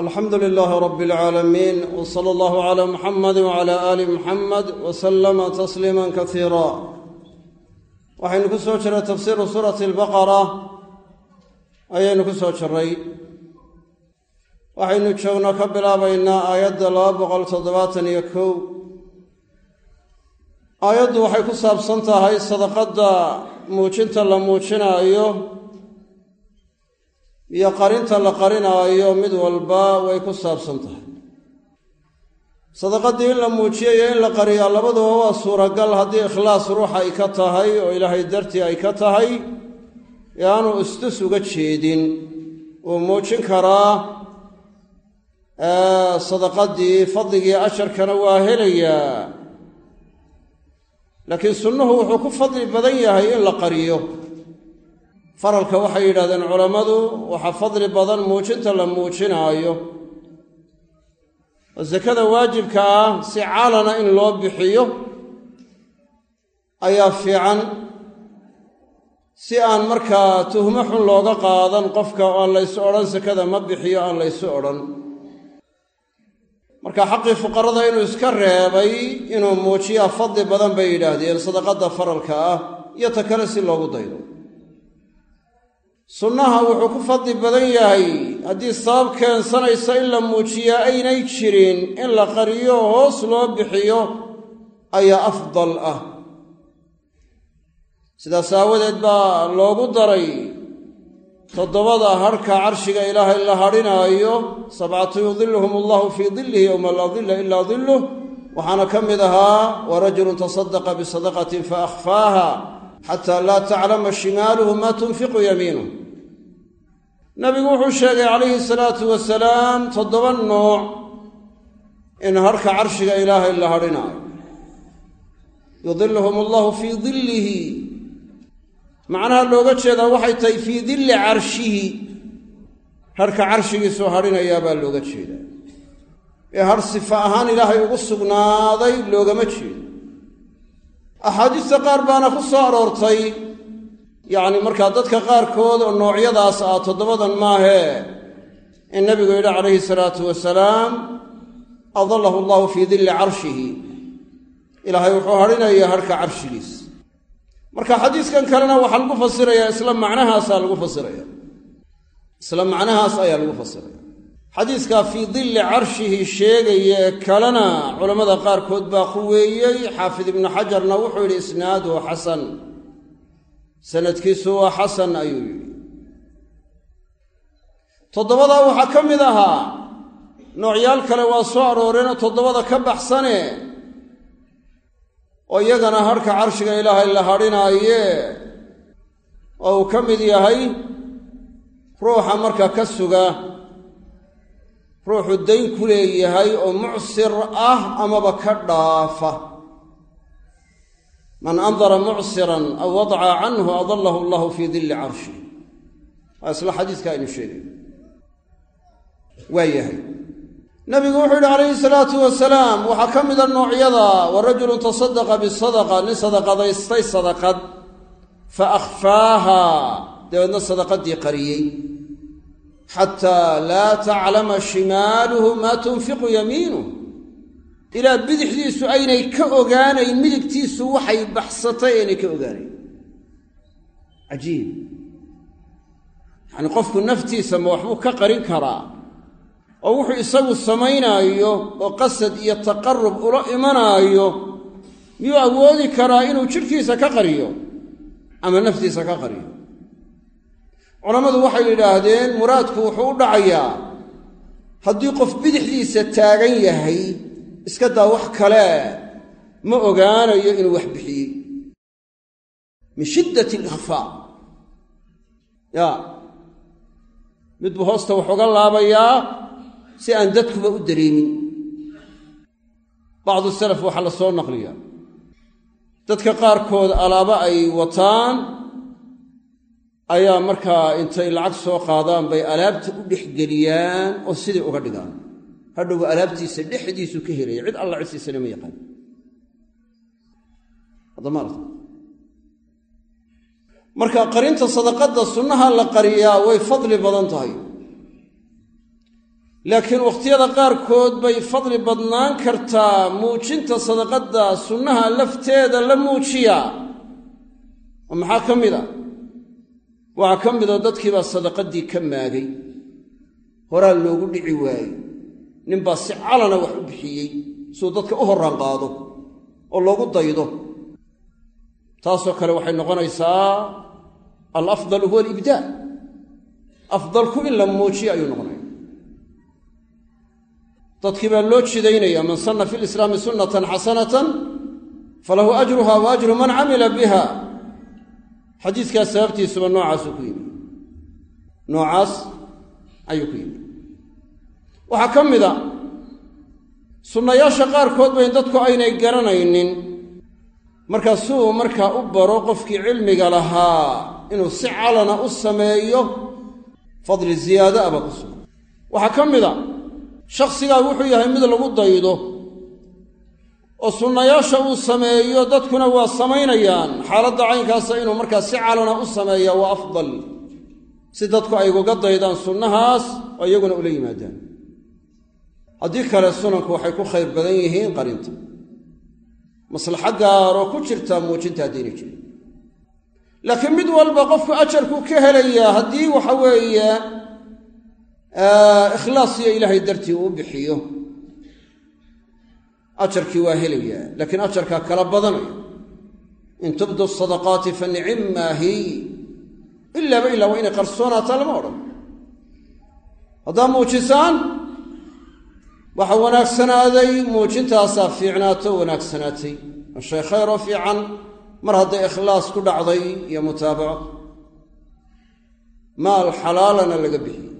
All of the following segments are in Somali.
alxamdu lilaahi rabi alcaalamiin w sala allahu calaa muxamadi wcala aali muxamed wa sallama tasliima kasiira waxaynu ku soo jiray tafsiiru suurati albaqara. Ayaynu ku soo jiray. Waxaynu joogno ka bilaabaynaa aayadda laba boqol toddobaatan iyo kow aayaddu waxay ku saabsan tahay sadaqadda muujinta la muujinaayo iyo qarinta la qarinaayo mid walba way ku saabsan tahay. Sadaqaddii in la muujiyo iyo in la qariyaa labaduba waa suuragal haddii ikhlaas ruuxa ay ka tahay oo ilaahay dartii ay ka tahay ee aanu istus uga jeedin. Wuu muujin karaa sadaqaddii fadligii asharkana waa helayaa. Laakiin sunnuhu wuxuu ku fadli badan yahay in la qariyo faralka waxay yidhahdeen culammadu waxaa fadli badan muujinta la muujinaayo. Oo sakada waajibka ah si caalana in loo bixiyo ayaa fiican. Si aan markaa tuhmo xun looga qaadan qofka aan laysu odhan sakada ma bixiyo aan laysu odhan. Marka xaqii fuqarada inuu iska reebay inuu muujiyaa fadli badan bay yidhaahdeen sadaqadda faralka ah iyo ta kale si loogu daydo sunnaha wuxuu ku fadli badan yahay haddii sabab keensanaysa in la muujiyaa aynay jirin in la qariyo hoos loo bixiyo ayaa afdal ah. Sidaas aawadeed baa loogu daray toddobada harhka carshiga ilaahay la hadhinaayo sabcatu yudiluhum allahu fii dillihi yowma laa dilla ilaa dilluh waxaana ka mid ahaa wa rajulun tasadaqa bisadaqatin fa akhfaaha xataa laa taclama shimaaluhu maa tunfiqu yamiinuh nabigu wuxuu sheegay calayhi salaatu wasalaam toddoba nooc in harhka carshiga ilaahay la hadhinaayo yudiluhum allahu fii dillihi. Macnaha looga jeedaa waxay tahay fii dilli carshihi. Harhka carshigiisuu hadhinayaa baa looga jeedaa. Ee har sifa ahaan ilaahay ugu sugnaaday loogama jeedo axaadiista qaar baana ku soo aroortay yacni markaa dadka qaarkood oo noocyadaas ah toddobadan maahee in nabigu yidhi calayhi salaatu wasalaam adallahu allahu fii dilli carshihi. Ilaahay wuxuu hadhinayaa harhka carshigiis. Marka xadiiskan kalena waxaa lagu fasirayaa isla macnahaasaa lagu fasiraya isla macnahaas ayaa lagu fasiraya xadiiskaa fii dilli carshihi sheegaya ee kalena culammada qaarkood baa quweeyey xaafid ibnu xajarna wuxuu yidhi isnaaduhu xasan. Sanadkiisu waa xasan ayuu yidhi. Toddobadaa waxaa ka mid ahaa noocyaal kale waa soo arooreenoo toddobada ka baxsane oo iyagana harhka carshiga ilaahay la hadhinaaye oo uu ka mid yahay ruuxa marka ka suga ruuxu dayn ku leeyahay oo mucsir ah amaba ka dhaafa. Man andara mucsiran aw wadaca canhu adallahu allahu fii dilli carshi. Waa isla xadiiska aynu sheegay. Waa yahay. Nabigu wuxuu yidhi calayhi salaatu wasalaam waxaa ka mida noocyada wa rajulun tasadaqa bisadaqa nin sadaqadaystay sadaqad fa akhfaaha. Dabeedna sadaqadii qariyey xataa laa taclama shimaaluhu maa tunfiqu yamiinuh ilaa bidixdiisu aynay ka ogaanayn midigtiisu waxay baxsatay aynay ka ogaanayn cajiib. Yacanii qofku naftiisa ma waxbuu ka qarin karaa oo wuxuu isagu samaynaayo oo qasad iyo taqarub ula imanaayo miyuu awoodi karaa inuu jidhkiisa ka qariyo ama naftiisa ka qariyo culammadu waxay yidhaahdeen muraadku wuxuu u dhacayaa haddii qof bidixdiisa taagan yahay iska daa wax kale. Ma ogaanayo inuu wax bixiyey min shiddati alikhfaa yaa midbuu hoosta wax uga laabayaa si aan dadkuba u dareemin. Bacdu salaf waxaa la soo naqliyaa. Dadka qaarkood alaabo ay wataan ayaa markaa intay lacag soo qaadaan bay alaabta u dhexgeliyaan oo sidii uga dhigaan. Hadhowba alaabtiisa dhexdiisu ka helaya cid alla cidsiisana ma yaqaan. Marka qarinta sadaqadda sunnaha la qariyaa way fadli badan tahay. Laakiin wakhtiyada qaarkood bay fadli badnaan kartaa muujinta sadaqadda sunnaha lafteeda la muujiyaa. Oo maxaa ka mid a waxaa ka midoo dadkiibaa sadaqaddii ka maagay. Horaa loogu dhici waayey. Ninbaa si calana wax u bixiyey siduu dadka u horraan qaado oo loogu daydo. Taasoo kale waxay noqonaysaa alafdalu huwa alibdaa afdalku in la muujiyo ayuu noqonaya. Dadkii baa loo jidaynaya man sanna fi lislaami sunnatan xasanatan falahu ajruha wa ajru man camila biha xadiiskaas sababtiisuba noocaasuu ku yimi noocaas ayuu ku yimi waxaa ka mid a sunnayaasha qaarkood bayn dadku aynay garanaynin markaa si markaa u baro qofkii cilmiga lahaa inuu si calana u sameeyo fadli ziyaada aba ku sugan. Waxaa ka mid a shakhsigaa wuxuu yahay mid lagu daydo oo sunnayaasha uu sameeyo dadkuna waa samaynayaan. Xaaladda caynkaasa inuu markaa si calana u sameeya waa afdal. Si dadku ay uga daydaan sunnahaas oo iyaguna ula yimaadaan. Haddii kale sunanku waxay ku khayr badan yihiin qarinta. Maslaxo gaaroo ku jirtaa muujinta haddayna jirin laakiin mid walba qofku ajarku ka helayaa haddii waxa weeye ikhlaas iyo ilaahay dartii uu bixiyo ajarkii waa helayaa laakiin ajarkaa kala badanaya in tubdu sadaqaati fa nicimmaa hi. Ilaaba ilaa waa inay qarsoonaataa lama odhan. Haddaa muujisaan waxa wanaagsanaaday muujintaasaa fiicnaato wanaagsanaatay. Waa shay khayr oo fiican mar hadday ikhlaas ku dhacday iyo mutaabaco. Maal xalaalana laga bixiyey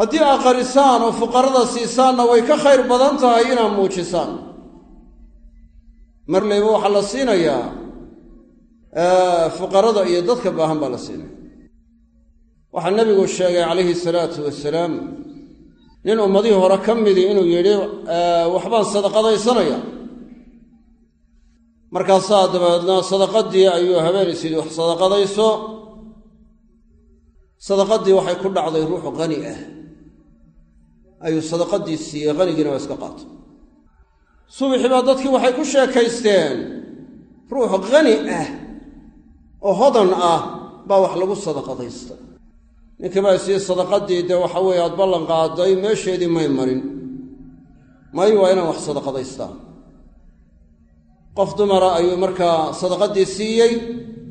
haddii aa qarisaan oo fuqarada siisaanna way ka khayr badan tahay inaad muujisaan. Mar layba waxaa la siinayaa fuqarada iyo dadka baahan baa la siinaya waxaa nebigu sheegay calayhi salaatu wasalaam nin ummadihii hore ka midii inuu yidhi waxbaan sadaqadaysanaya markaasaa dabeedna sadaqadii ayuu habeenaysidii wax sadaqadayso. Sadaqadii waxay ku dhacday ruux qani ah ayuu sadaqadii siiyey qanigiina waa iska qaatay subaxii baa dadkii waxay ku sheekaysteen ruux qani ah oo hodan ah baa wax lagu sadaqadaystay ninkii baa sadaqadii dee waxa weeye aad ballan qaaday meesheedii may marin. May waa inaan wax sadaqadaystaa qof dumara ayuu markaa sadaqadii siiyey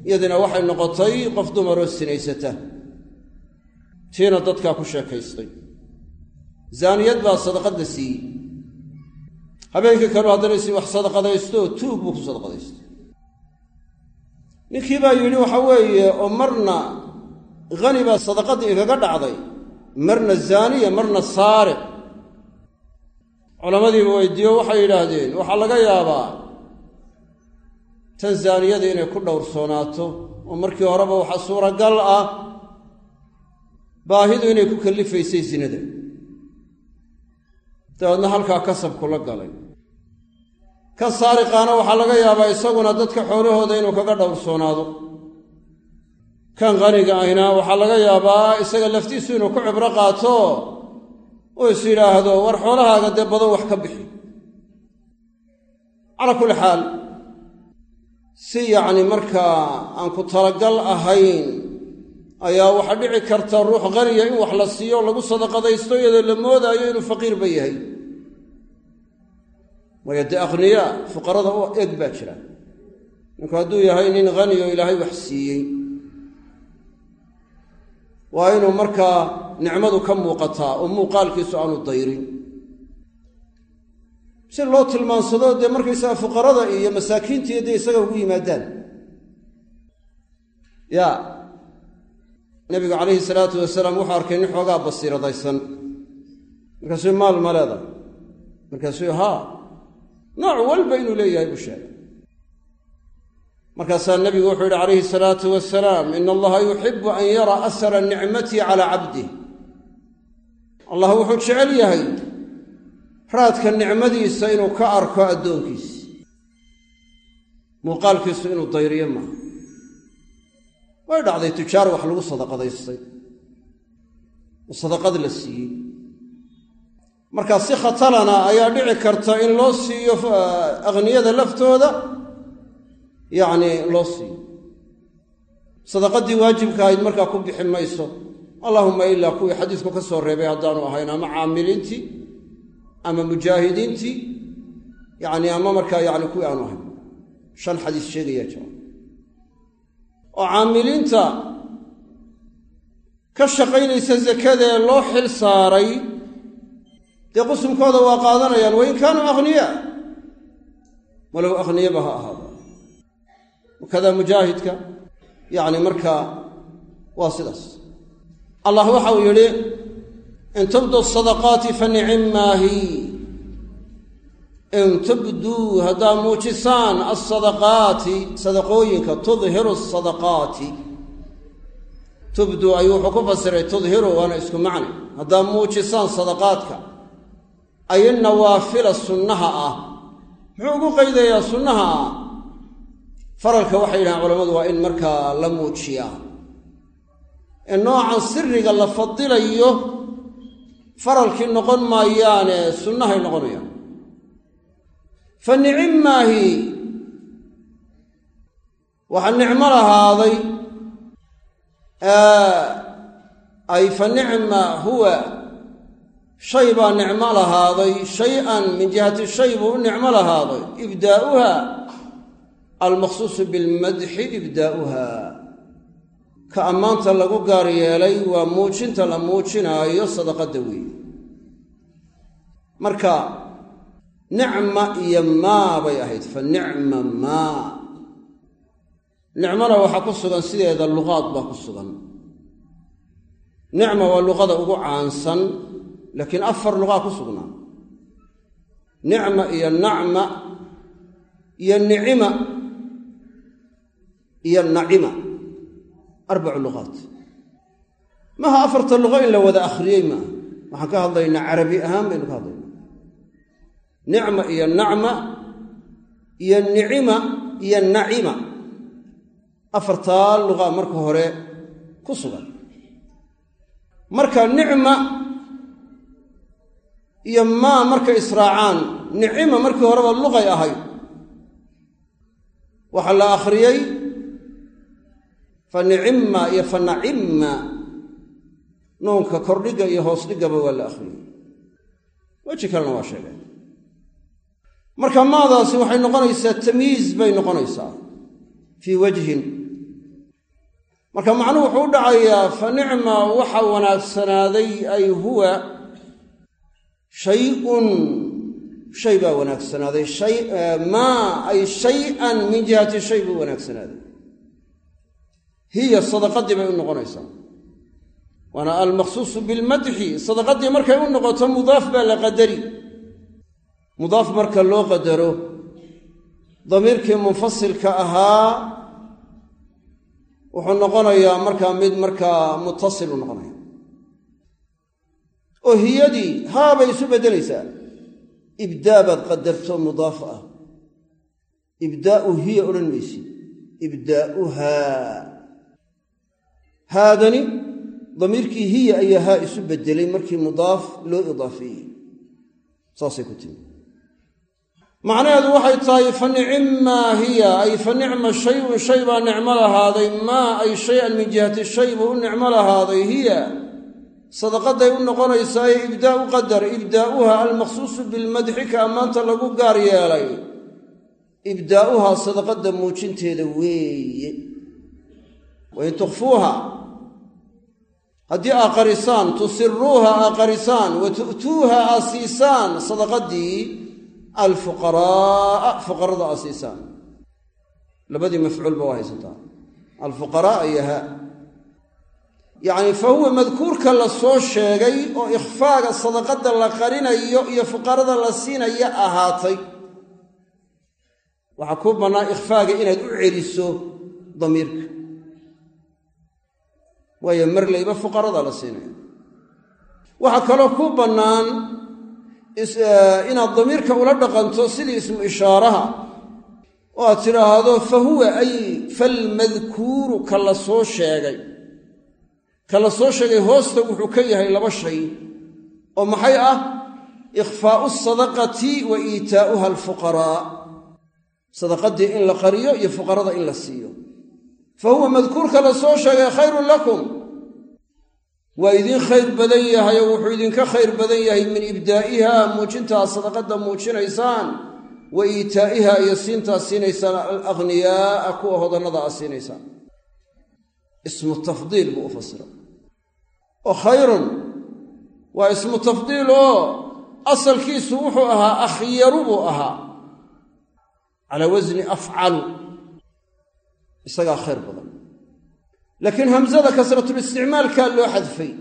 iyadiina waxay noqotay qof dumaroo sinaysata. Tiina dadkaa ku sheekaystay zaaniyad baa sadaqadda siiyey. Habeenkii kaleu haddana si wax sadaqadaysto tuug buu ku sadaqadaystay. Ninkii baa yidhi waxa weeye oo marna hani baa sadaqaddii igaga dhacday. Marna zaaniya marna saariq culammadiiba weydiiyo waxay yidhaahdeen waxaa laga yaabaa tan zaaniyada inay ku dhowrsoonaato oo markii horeba waxaa suuragal ah baahidu inay ku kallifaysay sinada dabeedna halkaa kasabku la galay. Kan saariqaana waxaa laga yaabaa isaguna dadka xoolahooda inuu kaga dhowrsoonaado. Kan qaniga ahna waxaa laga yaabaa isaga laftiisu inuu ku cibro qaato oo is yidhaahdo war xoolahaaga dee badan wax ka bixi. Calaa kulli xaal si yacni markaa aan ku talagal ahayn ayaa waxaa dhici karta ruux qaniya in wax la siiyo lagu sadaqadaysto iyadoo la moodaayo inuu faqiirba yahay waayo dee akhniyaa fuqarada u eg baa jira. Ninku hadduu yahay nin khaniyo ilaahay wax siiyey waa inuu markaa nicmadu ka muuqataa oo muuqaalkiisu aanu dayrin. Si loo tilmaansado dee markaysaga fuqarada iyo masaakiintiiyo dee isaga ugu yimaadaan. Ya nabigu calayhi salaatu wasalaam wuxuu arkay nin xoogaa basiiradaysan. Markaasuu maal ma leedahay. Markaasuu haa nooc walba inuu leeyahay buu sheegay. Markaasaa nabigu wuxuu yidhi calayhi salaatu wasalaam ina allaha yuxibu an yara asara nicmatii calaa cabdih. Allah wuxuu jecel yahay raadka nicmadiisa inuu ka arko addoonkiisa. Muuqaalkiisu inuu dayriyo maaha way dhacday tujaar wax lagu sadaqadaystay. Oo sadaqad la siiyey marka si khatalana ayaa dhici karta in loo siiyo akhniyada laftooda. Yacni loo siiyo. Sadaqadii waajibka ahayd markaa ku bixi mayso. Allahuma ilaa kuwii xadiisku ka soo reebay haddaanu ahayn ama caamiliintii ama mujaahidiintii yacni ama markaa yani kuwii aanu ahayn. Shan xadiis sheegayaa jira oo caamiliinta ka shaqaynaysa sakadee loo xil saaray dee qusumkooda waa qaadanayaan wain kaanuu akhniyaa walow akhniyaba ha ahaada wakadaa mujaahidka yacni markaa waa sidaas. Allah waxa uu yidhi in tubdu sadaqaati fa nicimaahi in tubduu haddaa muujisaan alsadaqaati sadaqooyinka tudhiru asadaqaati tubdu ayuu wuxuu ku fasiray tudhiru waana isku macne haddaa muujisaan sadaqaadka ay nawaafila sunnaha ah. Muxuu ugu qaydayaa sunnaha? Ah faralka waxay yidhahaan culammadu waa in markaa la muujiyaa. Ee noocan siriga la fadilayo faralkii noqon maayaane sunnahay noqonayaan fa nicimaahi waxaa nicmo lahaaday ay fa nicma huwa shay baa nicmo lahaaday shay-an min jihati shay buu u nicmo lahaaday. Ibdaa'uha almaqsuusu bilmadxi ibdaa'uha. Ka ammaanta lagu gaar yeelay waa muujinta la muujinaayo sadaqadda weeye marka nicma iyo maa bay ahayd. Fa nicma maa. Nicmona waxaa ku sugan sideeda luqaad baa ku sugan. Nicma waa luqada ugu caansan laakiin afar luqaa ku sugnaa. Nicma iyo nacma iyo nicima iyo nacima. Arbacu luqaat maha afarta luqo in la wada akhriyey maaha waxaan ka hadlaynaa carabi ahaan baynu ka hadlaynaa. Nicma iyo nacma iyo nicima iyo nacima. Afartaa luqa marka hore ku sugan. Marka nicma iyo maa markay israacaan nicima markii horeba luqay ahayd. Waxaa la akhriyey fa nicimma iyo fa nacimma nuunka kordhigga iyo hoos dhiggaba waa la akhriyey weji kalena waa sheegay. Marka maadaasi waxay noqonaysaa tamyiiz bay noqonaysaa fii wajhin. Marka macnuhu wuxuu u dhacayaa fa nicma waxa wanaagsanaaday ay huwa shay-un shay baa wanaagsanaaday maa ay shay-an min jihati shay buu wanaagsanaaday hiya sadaqadii bay u noqonaysaa waana almaqsuusu bilmadxi sadaqadii markay u noqoto mudaaf baa la qadari mudaaf marka loo qadaro damiirkii munfasilka ahaa wuxuu noqonayaa markaa mid markaa muttasil u noqonaya oo hiyadii haa bay isu beddelaysaa. Ibdaa baad qadarto mudaaf ah. Ibdaa'u hiya odhan maysid ibdaa'uhaa haadani damiirkii hiya ayaa haa isu beddelay markii mudaaf loo idaafeeyey saasay ku timi macnaheedu waxay tahay fa nicimmaa hiya ay fa nicma shayun shay baa nicmo lahaaday. Maa ay shay-an min jihati shay buu u nicmo lahaaday hiya sadaqaday u ee ibdaa'u qadar ibdaa'uha almaqsuusu bilmadxi ka ammaanta lagu gaar yeelay. Ibdaa'uhaa sadaqadda muujinteeda weeye. Wain tukhfuuha haddii aa qarisaan tusiruuha aa qarisaan wa tu'tuuha aa siisaan sadaqadii alfuqaraa'a fuqarada aa siisaan labadii mafcuulba waa haysataa. Alfuqaraa'a iyo yacni fa huwa madkuurka la soo sheegay oo ikhfaaga sadaqadda la qarinayo iyo fuqarada la siinaya ahaatay. Waxaa kuu bannaan ikhfaaga inaad u celiso damiirka. Waayo marlayba fuqarada la siinaya waxaa kaloo kuu bannaan inaad damiirka ula dhaqanto sidii ismu ishaaraha oo aad tidhaahdo fa ay falmadkuuru ka la sheegay ka la soo sheegay hoosta wuxuu ka yahay laba shay oo maxay ah? Ikhfaa'u sadaqati wa iitaa'uha alfuqaraa. Sadaqadii in la qariyo iyo fuqarada in la siiyo. Fa huwa madkuurka la soo sheegay khayrun lakum. Waa idin khayr badan yahay oo wuxuu idinka khayr badan yahay min ibdaa'iha muujintaa sadaqadda muujinaysaan wa iitaa'iha iyo siintaa siinaysaan alaghniyaaa kuwa hodannada a siinaysaan. Ismu tafdiil buu u fasira oo khayrun waa ismu tafdiil oo asalkiisu wuxuu ahaa akhyaru buu ahaa. Calaa wasni afcalu isagaa khayr badan. Laakiin hamsada kasratulisticmaalkaa loo xadfay.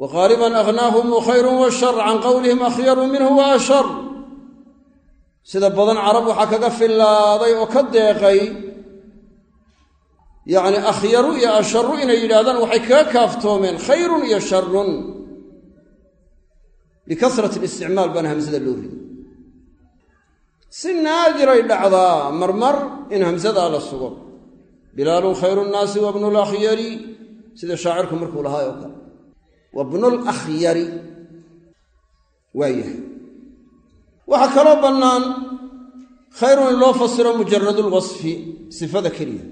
Wa qaaliban aghnaahum khayrun wa shar can qowlihim akhyaru minhu wa ashar. Sida badan carab waxaa kaga fillaaday oo ka deeqay yacni akhyaru iyo asharu inay yidhaahdaan waxay kaga kaaftoomeen khayrun iyo sharun bikasrati listicmaal baana hamsada loo riday si naadiray dhacdaa marmar in hamsadaa la sugo. Bilaalun khayru nnaasi wa bnu lakhyari sida shaacirku markuu lahaa oo kale. Wa bnulakhyari waa yahay. Waxaa kaloo bannaan khayrun in loo fasiro mujaradulwasfi sifada keliya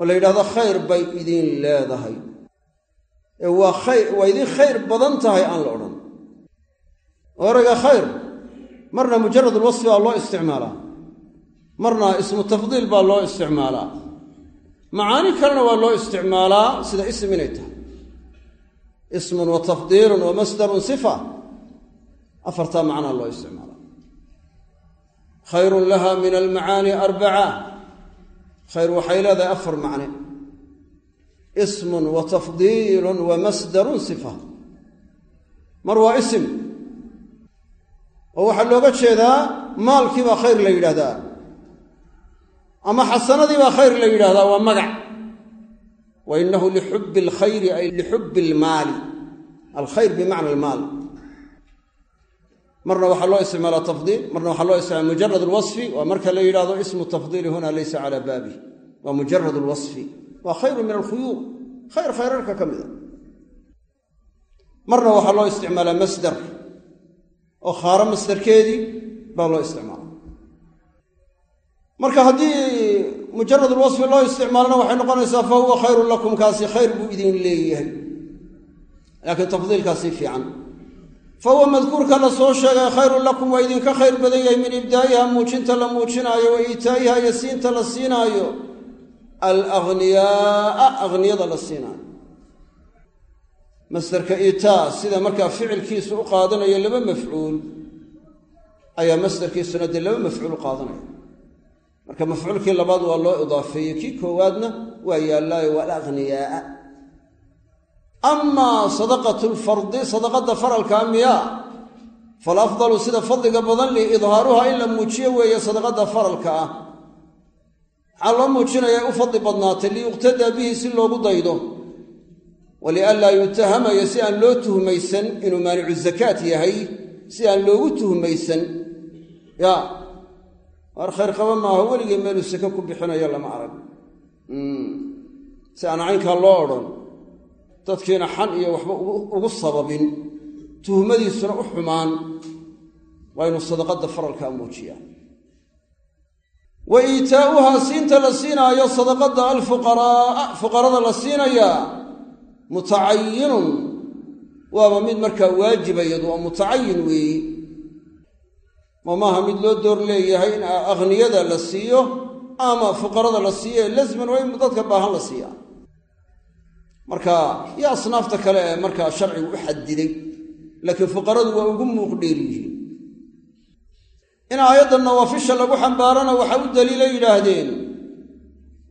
oo la yidhahdo khayr bay idiin leedahay. Ee waa khayr waa idiin khayr badan tahay aan la odhan. Erayga khayr marna mujaradulwasfi baa loo isticmaalaa. Marna ismu tafdiil baa loo isticmaalaa. Macaani kalena waa loo isticmaalaa sida ism inay tahay. Ismun wa tafdiilun wa masdarun sifa. Afartaa macnaa loo isticmaalaa. Khayrun laha min almacaani arbaca khayr waxay leedahay afar macne. Ismun wa tafdiilun wa masdarun sifa. Mar waa isim. Oo waxaa looga jeedaa maalkii baa khayr la yidhahdaa ama xasanadii baa khayr la yidhahdaa waa magac. Wa inahu lixubbi alkhayri ay lixubbi almaali alkhayr bimacna almaal marna waxaa loo isticmaalaa tafdiil marna waxaa loo isticmaala mujarad alwasfi waa marka la yidhahdo ismu tafdiili huna laysa calaa baabih waa mujarad alwasfi waa khayru min alkhuyuur khayr khayrarka ka mida. Marna waxaa loo isticmaalaa masdar oo khaaro masdarkeedii baa loo isticmaala marka haddii mujarad alwasfi loo isticmaalona waxay noqonaysaa fa huwa khayrun lakum kaasi khayr buu idin leeyahay. Laakiin tafdiilkaasi fiican fa huwa madkuurka la soo sheegay khayrun lakum waa idinka khayr badan yahay min ibdaa'iha muujinta la muujinaayo wa iitaa'iha iyo la siinaayo alaghniyaaa aghniyada la siinaayo masdarka iitaa sida markaa ficilkiisu u qaadanayo laba mafcuul ayaa masdarkiisuna dee laba mafcuul qaadanaya marka mafcuulkii labaad waa loo idaafeeyey kii koowaadna waa yaallaayo waa alaghniyaaa amaa sadaqatu lfardi sadaqadda faralkaa miyaa falafdalu sida fadliga badan li idhaaruha in la muujiyo weeye sadaqadda faralka ah. Maxaa loo muujinayaa u fadli badnaatay liyuqtadaa bihi si loogu daydo walianlaa yutahamaya si aan loo tuhmaysan inuu maanicu zakaat yahay si aan loogu tuhmaysan. Ya waar khayr qaba maaha weligii meeluu sake ku bixinayo lama arag. Si aan loo odhan dadkiina xan iyo waxba ugu sababin tuhmadiisuna u xumaan waa inuu sadaqadda faralkaa muujiyaa. Wa iitaa'uhaa siinta la siinaayo sadaqadda alfuqaraa'a fuqarada la siinayaa mutacayinun. Waaba mid markaa waajibayadu waa mutacayin weeyi. Ma maaha mid loo door leeyahay in akhniyada la siiyo ama fuqarada la siiyo ee lasman waa in dadka baahan la siiyaa marka iyo asnaafta kale ee markaa sharcigu u xadiday laakiin fuqaradu waa ugu muuq dheer yihiin in aayadda nawaafisha lagu xambaarana waxaa u daliila yidhaahdeen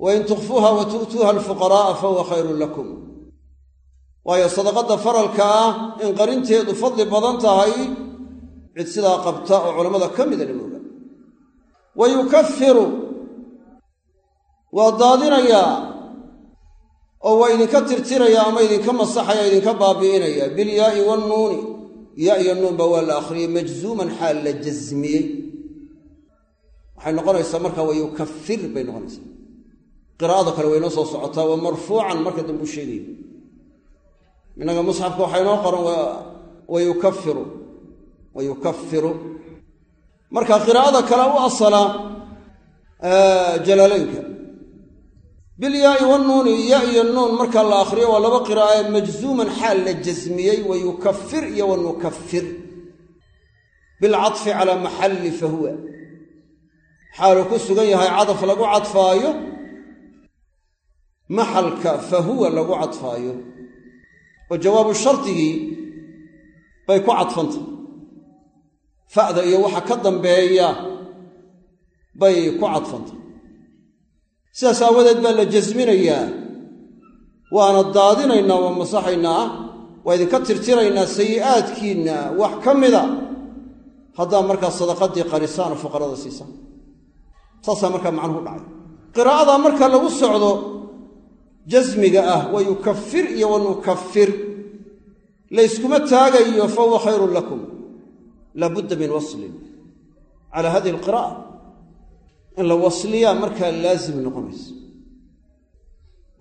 wain tukfuuha wa tu'tuuha alfuqaraa'a fahuwa khayrun lakum. Waayo sadaqadda faralka ah in qarinteedu fadli badan tahay cid sidaa qabta oo culammada ka mida lama oga wa yukafiru waa daadinayaa oo waa idinka tirtirayaa ama idinka masaxaya idinka baabi'inaya. Bilyaa'i wannuuni ya iyo nuunba waa la akhriyey majzuuman xaal la jasmiyey waxay noqonaysaa markaa wa yukafir bay noqonaysaa. Qiraa'ada kale way noo soo socotaa waa marfuucan marka dambe u sheegayo innaga musxafka waxaa inoo qoran wa yukafiru wa marka qiraa'ada kale u asala jalaalaynka bilyaai wannuuni ya iyo nuun marka la akhriyo waa laba qiraa'e majzuuman xaal la jasmiyey wa yukafir iyo wa nukafir bilcadfi calaa maxalli fahuwa xaaluu ku sugan yahay cadaf lagu cadfaayo maxalka fahuwa lagu cadfaayo. Oo jawaabu shardigii bay ku cadfantay fa'da iyo waxa ka dambeeya bay ku cadfantay sidaas aawadeed baa la jasminayaa. Waana daadinaynaa waa masaxaynaa waa idinka tirtiraynaa sayi'aadkiinna wax ka mida. Haddaa markaa sadaqadii qarisaan oo fuqarada siisaan saasaa markaa macnuhu dhacay. Qiraa'ada marka lagu socdo jasmiga ah wa yukafir iyo wa nukafir layskuma taagayo fa huwa khayrun lakum. Laabudda min waslin. Calaa hadihi alqira'a in la wasliyaa markaa laazim noqonayso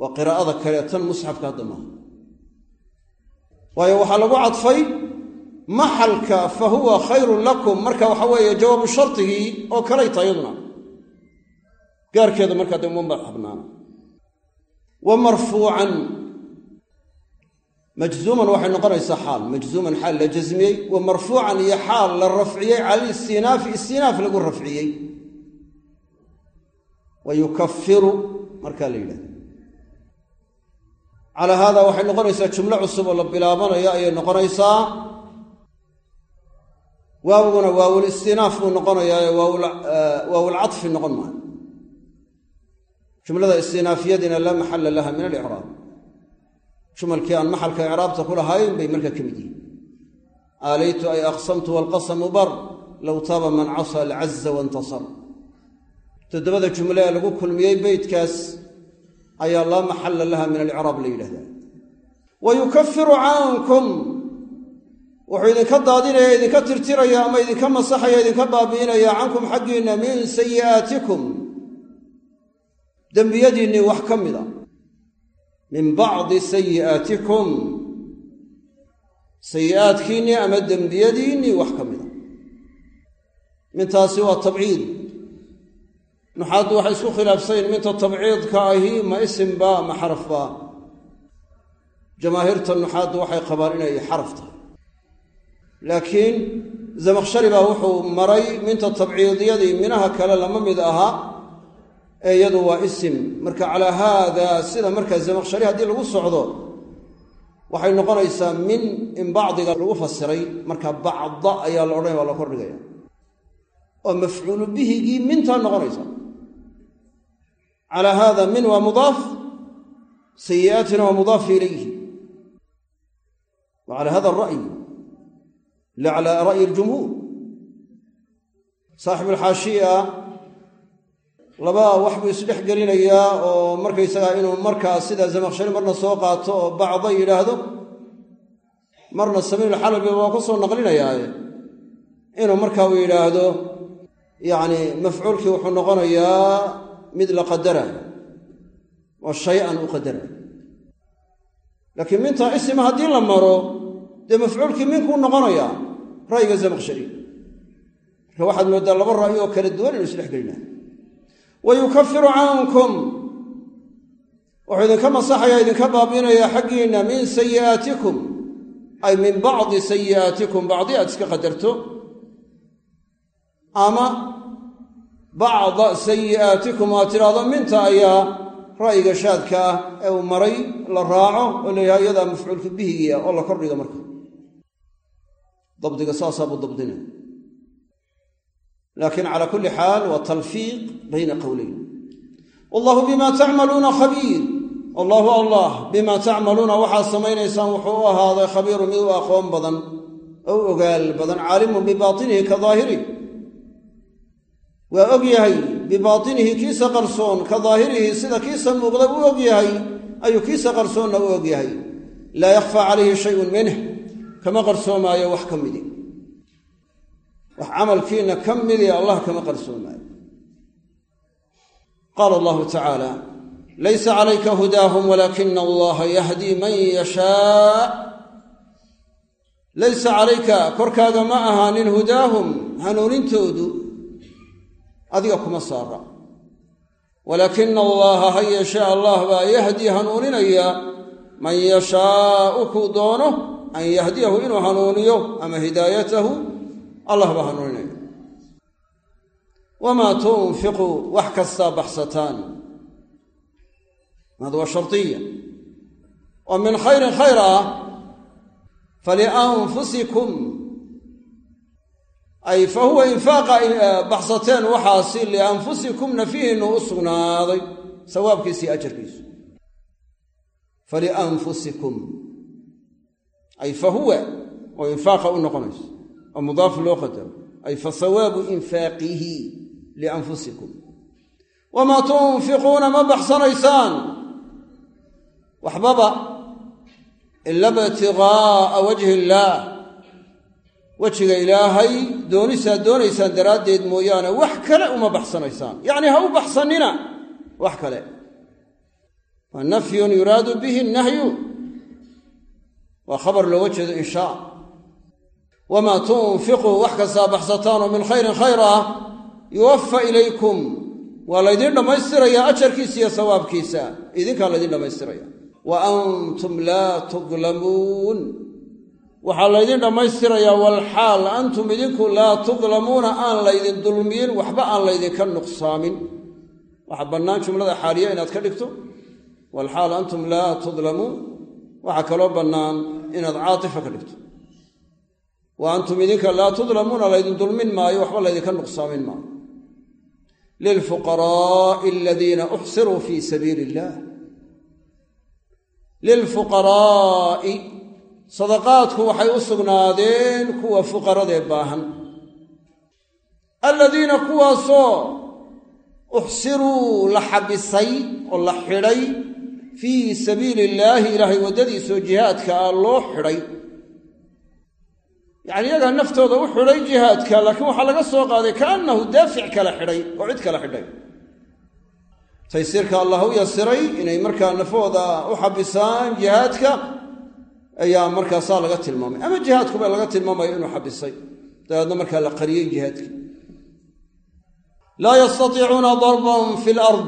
waa qiraa'ada kale tan musxafka hadda maaha waayo waxaa lagu cadfay maxalka fa huwa khayrun lakum. Marka waxa weeye jawaabu shardigii oo kalay tahay yaduna gaarkeeda markaa dee uma wa marfuucan majzuuman waxay noqonaysaa xaal. Majzuuman xaal la jasmiyey wa marfuucan iyo xaal la rafciyey. Cala listinaafi istinaaf lagu rafciyey wa markaa la yidhahda calaa haada waxay noqonaysaa jumlo cusub oo la bilaabanayo ayay noqonaysaa. Waawguna waawul buu noqonayaa waawulcadfi noqon maayo. Jumlada istinaafiyadiina laa maxalla laha min alicraab. Jumalkii aan maxalka icraabta ku lahayn bay markaa ka mid yihiin. Aalaytu ay aqsamtu waalqasamu bar low taaba man casa alcaza waintasar toddobada jumle ee lagu kulmiyey beytkaas ayaa laa maxalla laha min alicraab la yidhahdaa. Wa yukafiru cankum wuxuu idinka daadinaya idinka tirtiraya ama idinka masaxaya idinka baabi'inaya cankum xaggiinna min sayi'aatikum. Dembiyadiinnii wax ka mida. Min bacdi sayi'aatikum. Sayi'aadkiinnii ama dembiyadiinnii wax ka mida. Mintaasi waa tabciid nuxaaddu waxay isku khilaafsayn minta tabciidka ahi ma isimba ma xarafba jamaahiirta nuxaaddu waxay qabaan inay xaraf tahay. Laakiin zamakhshari baa wuxuu maray minta tabciidiyadii minaha kale lama mid ahaa ee iyadu waa isim. Marka calaa haada sida markaa zamakhshari haddii lagu socdo waxay noqonaysaa min in bacdiga lagu fasiray marka bacda ayaa la odhanaya waa la kordhigaya. Oo mafcuulu bihigii mintaa noqonaysa calaa haada min waa mudaaf sayi'aatina waa mudaaf ilayhi wa calaa hada alra'yi la calaa ra'yi aljumhuur saaxibu alxaashiya laba wax buu isdhex gelinayaa oo markaysagaa inuu markaa sida zamakhshari marna soo qaato oo bacda yidhaahdo marna samiinulxalabi waa ku soo naqlinayaaye inuu markaa uu yidhaahdo yacni mafcuulkii wuxuu noqonayaa mid la qadarayo oo shay-an u qadarayo. Laakiin mintaa isima haddii la maro dee mafcuulkii minkuu noqonayaa ra'yiga zamakhshari marka waxaad mooddaa laba ra'yi oo kala duwan inuu isdhex gelinayo. Wa yukafiru cankum wuxuu idinka masaxayaa idinka baabiinayaa xaggiinna min sayi'aatikum ay min bacdi sayi'aatikum bacdi aad iska qadarto ama bacda sayi'aatikum aad tidhaahdo minta ayaa ra'yiga shaadka ah ee uu maray la raaco oo la yidhaha iyadaa mafcuulka bihigiia oo la kordhiga marka. Dabdiga saasaabuu dabdinaya laakiin calaa kulli xaal waa talfiiq bayna qowleyn wallahu bima tacmaluuna khabiir. Allahu allah bima tacmaluuna waxaad samaynaysaan wuxuu u ahaaday khabiiru mid u aqoon badan oo u ogaal badan caalimun bibaatinihi ka daahirih waa og yahay bibaatinihi kiisa qarsoon ka daahirihi sida kiisa muuqda u og yahay ayuu kiisa qarsoonna u og yahay. Laa yakhfaa calayhi shayun minh kama qarsoomaayo wax ka midi. Wax camalkiinna ka midi allah kama qarsoomaayo. Qaala allahu tacaala laysa calayka hudaahum walaakina allaha yahdii man yashaa. Laysa calayka korkaaga ma ahaanin hudaahum hanuunintoodu adiga kuma saara. Walaakina allaha ha yeeshee allah baa yahdii hanuuninaya man yashaau kuu doono an yahdiyahu inuu hanuuniyo ama hidaayatahu allah baa hanuuninaya. Wamaa tunfiquu wax kastaa baxsataan. Maad waa shardiya oo min khayrin khayr ah falianfusikum ay fa huwa infaaqa baxsateen waxaasi lianfusikum nafihiinnu u sugnaaday sawaabkiisii ajarkiisu. Falianfusikum ay fa huwa oo infaaqa u noqonayso oo mudaaf loo qadaro. Ay fa sawaabu infaaqihi lianfusikum. Wamaa tunfiquuna ma baxsanaysaan. Waxbaba ila btiqaa'a wajhi illaah wejiga ilaahay doonisaad doonaysaan daraaddeed mooyaane wax kale uma baxsanaysaan. Yacnii ha u baxsannina wax kale. Waa nafyun yuraadu bihi nahyu. Waa khabar looga jeedo inshaa wamaa tunfiquu wax kastaa baxsataanoo min khayrin khayr ah yuwafa ilaykum. Waa laydin dhammaystirayaa ajarkiisa iyo sawaabkiisa. Idinkaa laydin dhammaystiraya. Wa antum laa tudlamuun waxaa laydin dhammaystirayaa walxaal antum idinku laa tudlamuuna aan laydin dulmiyin waxba aan laydinka nuqsaamin. Waxaa bannaan jumlada xaaliya inaad ka dhigto walxaal antum laa tudlamuun. Waxaa kaloo bannaan inaad caatifa ka dhigto. Wa antum idinka laa tudlamuuna laydin dulmin maayo waxba laydinka nuqsaamin maayo. Lilfuqaraa'i aladiina uxsiruu fii sabiili illaah lilfuqaraa'i sadaqaadku waxay u sugnaadeen kuwa fuqaradee baahan. Aladiina kuwaasoo uxsiruu la xabisay oo la xidhay fii sabiili illaahi ilaahay waddadiisoo jihaadka ah loo xidhay. Yacni iyagaa naftooda u xidhay jihaadka laakiin waxaa laga soo qaaday kaannahu daafic kala xidhay oo cid kala xidhay. Taysiirka allah u yasiray inay markaa nafooda u xabisaan jihaadka ayaa markaasaa laga tilmaamay. Ama jihaadkuba laga tilmaamayo inuu xabisay. Dabeedna markaa la qariyey jihaadkii. Laa yastatiicuuna darban fi lard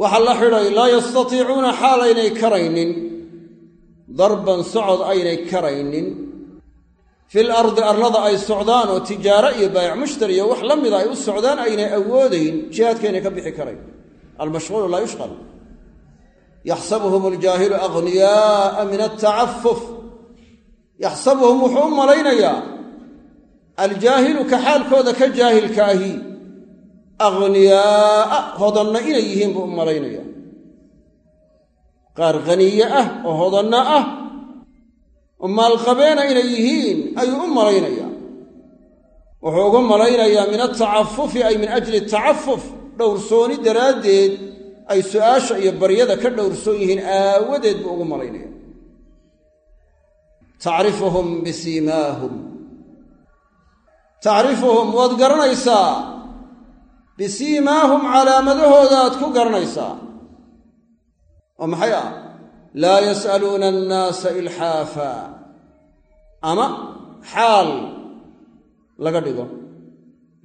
waxaa la xidhay laa yastatiicuuna xaal aynay karaynin. Darban socod aynay karaynin. Fil ardi arlada ay socdaan oo tijaaro iyo baayac mushtari iyo wax la mida ay u socdaan aynay awoodayn jihaadkaynay ka bixi karayn. Almashhuulu laa yushqal yaxsabuhum aljaahilu aghniyaaa min altacafuf yaxsabuhum wuxuu u malaynayaa aljaahilu ka xaalkooda ka jaahilka ahi aghniyaaa hodanna inay yihiin buu u malaynayaa. Qaar khaniye ah oo hodanno ah oo maalqabeena inay yihiin ayuu u malaynayaa. Wuxuu uga malaynayaa min altacafufi ay min ajli atacafuf dhowrsooni daraaddeed ay su'aasha iyo baryada ka dhowrsoon yihiin aawadeed buu ugu malaynaya. Tacrifuhum bisiimaahum. Tacrifuhum waad garanaysaa. Bisiimaahum calaamadahoodaad ku garanaysaa. Oo maxay? Ah laa yas'aluuna annaasa ilxaafa. Ama xaal laga dhigo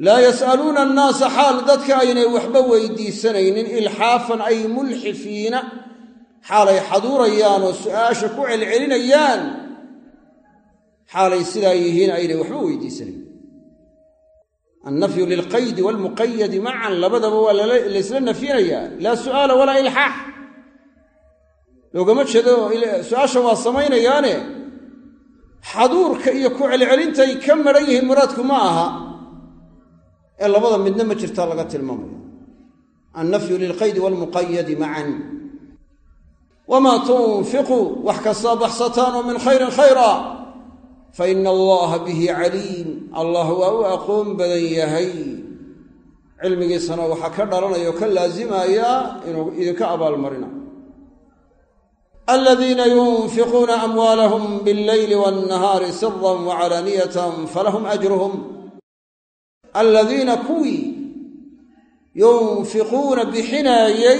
laa yas'aluuna annaasa xaal. Dadka aynay waxba weydiisanaynin ilxaafan ay mulxifiina xaalay xaduurayaan oo su'aasha ku celcelinayaan xaalay sidaa yihiin aynay waxba weydiisanayn. Annafyu lilqaydi waalmuqayadi macan labadaba waa laysla nafyinayaa. Laa su'aala walaa ilxaax. Loogama jeedo su'aasha waa samaynayaane. Xaduurka iyo ku celcelintay ka maran yihiin muraadku ma aha ee labada midna ma jirtaa laga tilmaamaya. Annafyu lilqaydi waalmuqayadi macan wamaa tunfiquu wax kastaa baxsataan oo min khayrin khayra. Fa ina allaha bihi caliim. Allah waa u aqoon badan yahay. Cilmigiisana waxaa ka dhalanaya oo ka laazimaya inuu idinka abaalmarina. Aladiina yunfiquuna amwaalahum billeyli wannahaari siran wacalaaniyatan falahum ajruhum aladiina kuwii yunfiquuna bixinaayey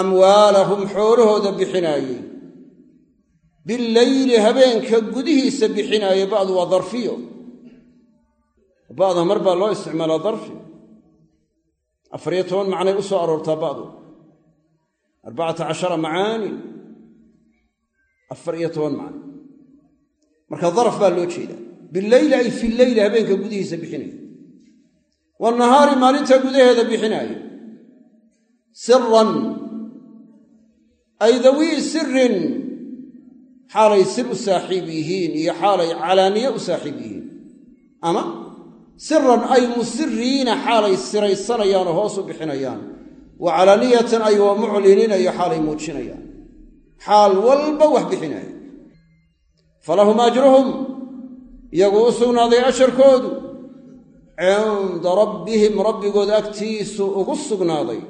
amwaalahum xoolahooda bixinaayey. Bileyli habeenka gudihiisa bixinaaya ba'du waa darfiyo. Ba'da mar baa loo isticmaalaa darfi. Afariyo toban macnay u soo aroortaa ba'du arbacata cashara macaanin. Afar iyo toban macno marka daraf baa loo jeedaa bileyli ay fi leyli habeenka gudihiisa bixinaya wanahaari maalinta gudaheeda bixinaayo siran ay dawii sirin xaalay sir u saaxiib yihiin iyo xaalay calaaniye u saaxiib ama siran ay musiriina xaalay siraysanayaan oo hoos u bixinayaan wa calaaniyatan ay wa mucliniinayo xaalay muujinayaan xaal walba wax bixinaya falahum ajruhum iyagu u sugnaaday asharkoodu. Cinda rabbihim rabbigood agtiisu ugu sugnaaday.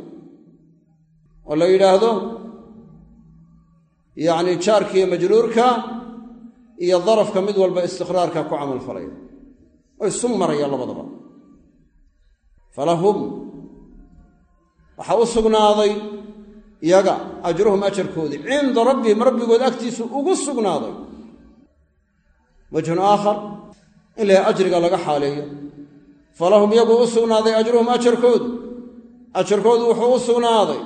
Oo la yidhaahdo yacni jaarka iyo majruurka iyo darafka mid walba istiqraarka ku camal falaya oy sug marayaan labadaba. Falahum. Waxaa u sugnaaday iyaga ajruhum ajarkoodii cinda rabbihim rabbigood agtiisu ugu sugnaaday wajhun aakhar in laha ajriga laga xaaleeyo. Falahum iyagu u sugnaaday ajruhum ajarkoodu ajarkoodu wuxuu u sugnaaday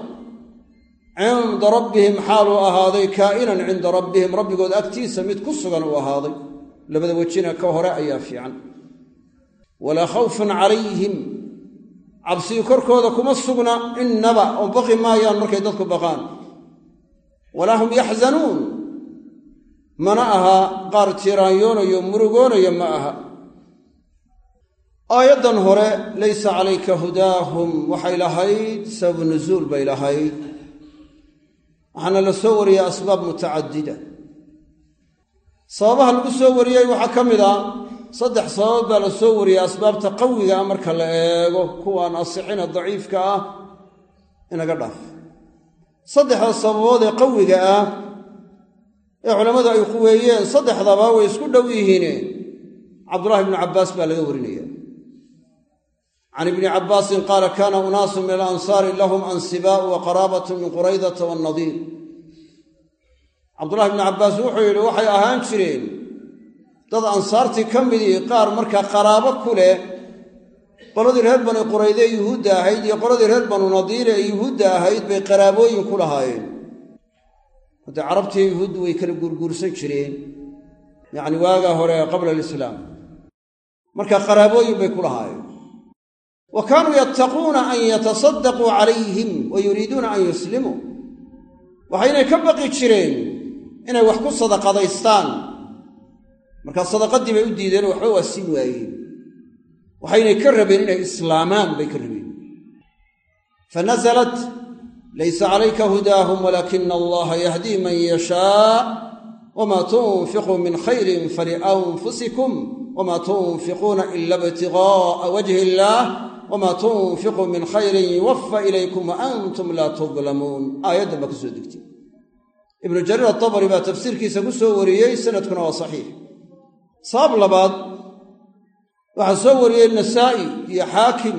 cinda rabbihim xaaluu ahaaday kaa'inan cinda rabbihim. Rabbigood agtiisa mid ku sugan uu ahaaday. Labada wejina ka hore ayaa fiican. Walaa khawfun calayhim. Cabsii korkooda kuma sugna innaba oo baqi maayaan markay dadku baqaan. Walaa hum yaxzanuun mana aha qaar tiiraanyoonayo murugoonaya ma aha. Aayaddan hore laysa calayka hudaahum waxay lahayd sababu nusuul bay lahayd. Waxaana la soo wariyey asbaab mutacadida. Sababaha lagu soo wariyey waxaa ka mid a saddex sababood baa la soo wariyey asbaabta qawiga ah marka la eego kuwaan asixina daciifka ah inaga dhaaf. Saddexda sababood ee qawiga ah ee culammadu ay quweeyeen saddexdaba way isku dhow yihiine. Cabdullahi bnu cabbaas baa laga warinaya. Can ibni cabbaasin qaala kaana unaasu min alansaari lahum ansibaau wa qaraabatu min quraydata wannadiir cabdullahi bnu cabbaas wuxuu yidhi waxay ahaan jireen dad ansaartii ka midii qaar markaa qaraabo ku leh qoladii reer bani qurayde ee yuhuudda ahayd iyo qoladii reer banu nadiire ee yuhuudda ahayd bay qaraabooyin ku lahaayeen haddee carabtiiyo yuhuuddu way kala guurguursan jireen. Yacni waagaa hore qabla alislaam. Marka qaraabooyin bay ku lahaayeen. Wa kaanuu yattaquuna an yatasaddaquu calayhim wa yuriiduuna an yuslimuu waxaynay ka baqi jireen inay wax ku sadaqadaystaan. Markaa sadaqadii bay u diideen waxba waa siin waayeen. Waxaynay ka rabeen inay islaamaan bay ka rabeen. Fanasalat laysa calayka hudaahum walaakina allaha yahdii man yashaa wamaa tunfiquu min khayrin falianfusikum wamaa tunfiquuna ila ibtiga'a wajhi illaah wamaa tunfiquu min khayrin yuwafa ilaykum wa antum laa tudlamuun aayaddan baa ku soo degtay ibnu jariir atabari baa tafsiirkiisa ku soo wariyey sanadkuna waa saxiix sabab labaad waxaa soo wariyey nasaa'i iyo xaakim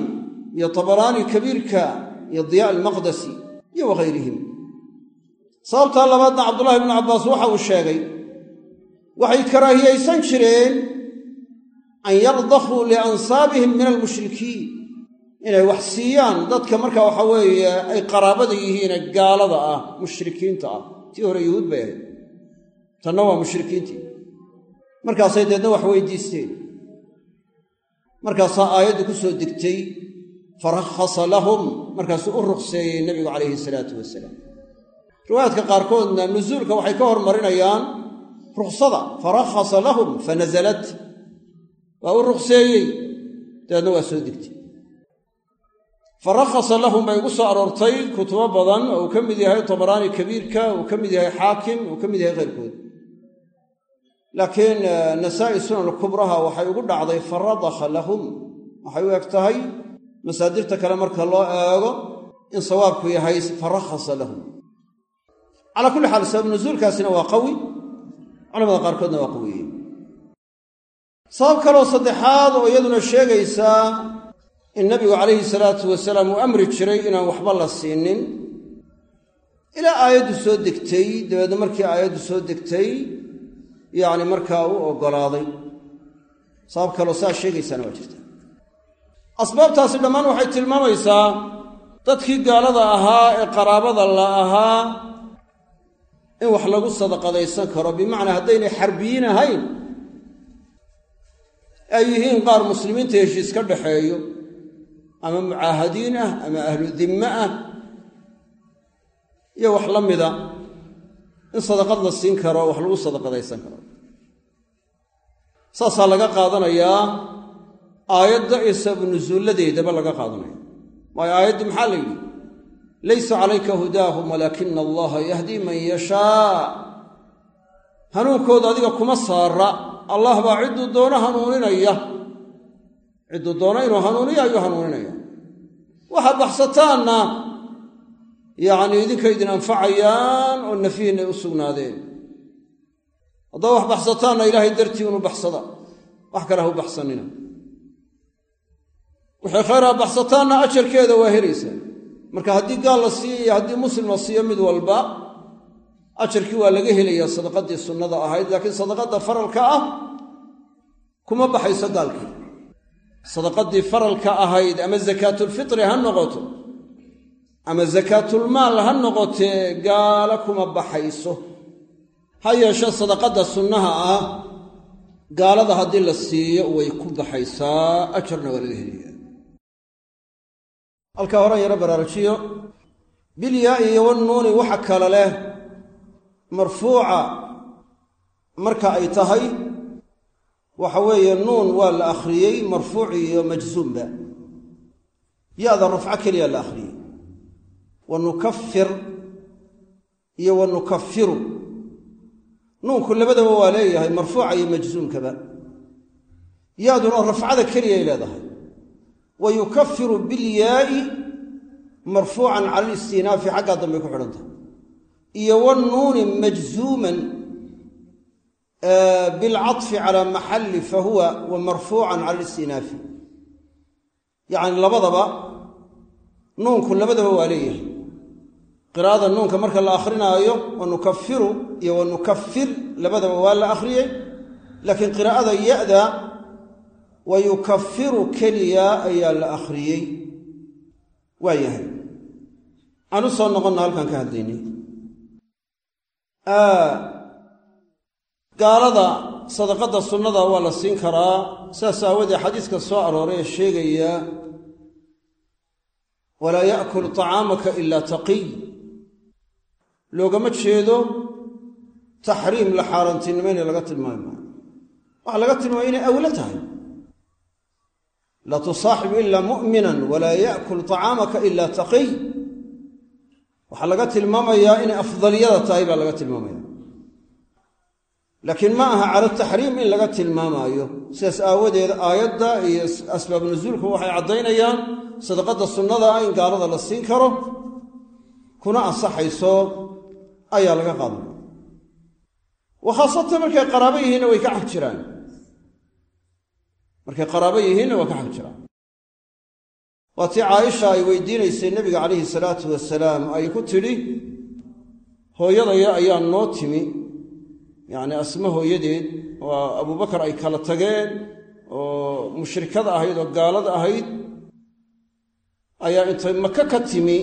iyo tabaraani kabiirka iyo diyaa almaqdasi iyo wahayrihim sababtaa labaadna cabdullahi bnu cabbaas waxa uu sheegay waxay karaahiyaysan jireen an yardakhuu liansaabihim min almushrikiin. Inay wax siiyaan dadka marka waxa weeye ay qaraabada yihiine gaalada ah mushrikiinta ah. Tii hore yuhuud bay ahayd. Tanna waa mushrikiintii. Markaasay deedna wax weydiisteen. Markaasaa aayaddu ku soo degtay farakhasa lahum markaasuu u ruqseeyey nebigu calayhi salaatu wasalaam. Riwaayaadka qaarkoodna nusuulka waxay ka hormarinayaan ruksada farakhasa lahum fanasalat waa u ruqseeyey dabeedna waa soo degtay. Farakhasa lahum bay ugu soo aroortay kutubo badan oo uu ka mid yahay tabaraani kabiirka uu ka mid yahay xaakim uu ka mid yahay keyrkood laakiin nasaa'i sunan kubraha waxay ugu dhacday faradakha lahum waxay u eg tahay masaadirta kale marka loo eego in sawaabku yahay farakhasa lahum. Calaa kulli xaal sabab nusuulkaasina waa qawi culamada qaarkoodna waa qawiye sabab kaloo saddexaad oo iyaduna sheegaysaa in nabigu calayhi salaatu wasalaam uu amri jiray inaan waxba la siinin. Ilaa aayaddu soo degtay dabeedna markii aayaddu soo degtay yacni markaa u oggolaaday sabab kaloo saa sheegaysaana waa jirta asbaabtaasi dhammaan waxay tilmaamaysaa dadkii gaalada ahaa ee qaraabada la ahaa in wax lagu sadaqadaysan karo. Bimacnaa haddaynay xarbiyiin ahayn ay yihiin qaar muslimiinta heshiis ka dhaxeeyo ama mucaahadiin ah ama ahlu dimme ah iyo wax la mida in sadaqad la siin karo wax lagu sadaqadaysan karo. Saasaa laga qaadanayaa aayadda iyo sabab nusuulladeedaba laga qaadanaya. Waayo aayaddii maxaa la yidhi? Laysa calayka hudaahum walaakina allaha yahdii man yashaa. Hanuunkooda adiga kuma saara allah baa cidduu doono hanuuninaya. Cidduu doono inuu hanuuniyo ayuu hanuuninaya. Waxaa baxsataanna yacnii idinka idin anfacayaan oo nafihiinay u sugnaadeen. Haddaa wax baxsataanna ilaahay dartii unu baxsada. Wax kale ha u baxsanina wixii khayr ha baxsataanna ajarkeeda waa helaysaa marka haddii gaal la siiyo iyo haddii muslim la siiyo mid walba ajarkii waa laga helayaa sadaqadii sunnada ahayd laakiin sadaqadda faralka ah kuma baxayso gaalkii sadaqadii faralka ahayd ama zakaatulfitri ha noqoto ama zakaatulmaal ha noqotee gaalo kuma baxayso. Ha yeeshe sadaqadda sunnaha ah gaalada haddii la siiyo way ku baxaysaa ajarna waa laga helayaa halkaa horan yaro baraarujiyo bilyaa iyo wannuuni waxa kale leh marfuuca marka ay tahay. Waxa weeye nuun waa la akhriyey marfuuc iyo majzuumba ya-da rafco keliya la akhriyey. Wa nukafir iyo wa nukafiru nuunku labadaba waa leeyahay marfuuca iyo majzuumkaba ya-duna rafcada keliyay leedahay wa yukafiru bilyaa'i marfuucan cala listinaafi xaggaa dambay ku xidhan tahay iyo wannuuni majzuuman bilcaطfi cala maxalli fahuwa wa marfuucan cala listinaafi yacni labadaba nuunku labadaba waa leeyahay qiraa'ada nuunka marka la akhrinaayo wa nukafiru iyo wa nukafir labadaba waa la akhriyey laakiin qiraa'ada ya-da wa yukafiru keliya ayaa la akhriyey waa yahay aan u soo noqonna halkaan ka hadlaynay gaalada sadaqadda sunnada waa la siin karaa saas aawadee xadiiska soo arooray ee sheegaya walaa ya'kul tacaamaka ilaa taqiy loogama jeedo taxriim la xaaraantinimo inay laga tilmaami maayo waxaa laga tilmaamay inay awlo tahay la tusaaxib ila mu'minan walaa ya'kul tacaamaka ila taqiy waxaa laga tilmaamayaa inay afdaliyada tahay baa laga tilmaamaya. Laakiin ma aha cala taxriim in laga tilmaamaayo. Sidaas aawadeed aayadda iyo asbaab nusuulku waxay caddaynayaan sadaqadda sunnada ah in gaalada la siin karo kuna ansaxayso ayaa laga qaadanaya. Wa markay qaraabo yihiinna way ka xag jiraan markay qaraabo yihiinna waa ka xag jiraan waa tii caaisha ay weydiinaysay nebiga calayhi salaatu wasalaam ay ku tidhi hooyadaya ayaa noo timi. Yacni asma hooyadeed oo abubakar ay kala tageen oo mushrikada ahayd oo gaalada ahayd ayaa intay maka ka timi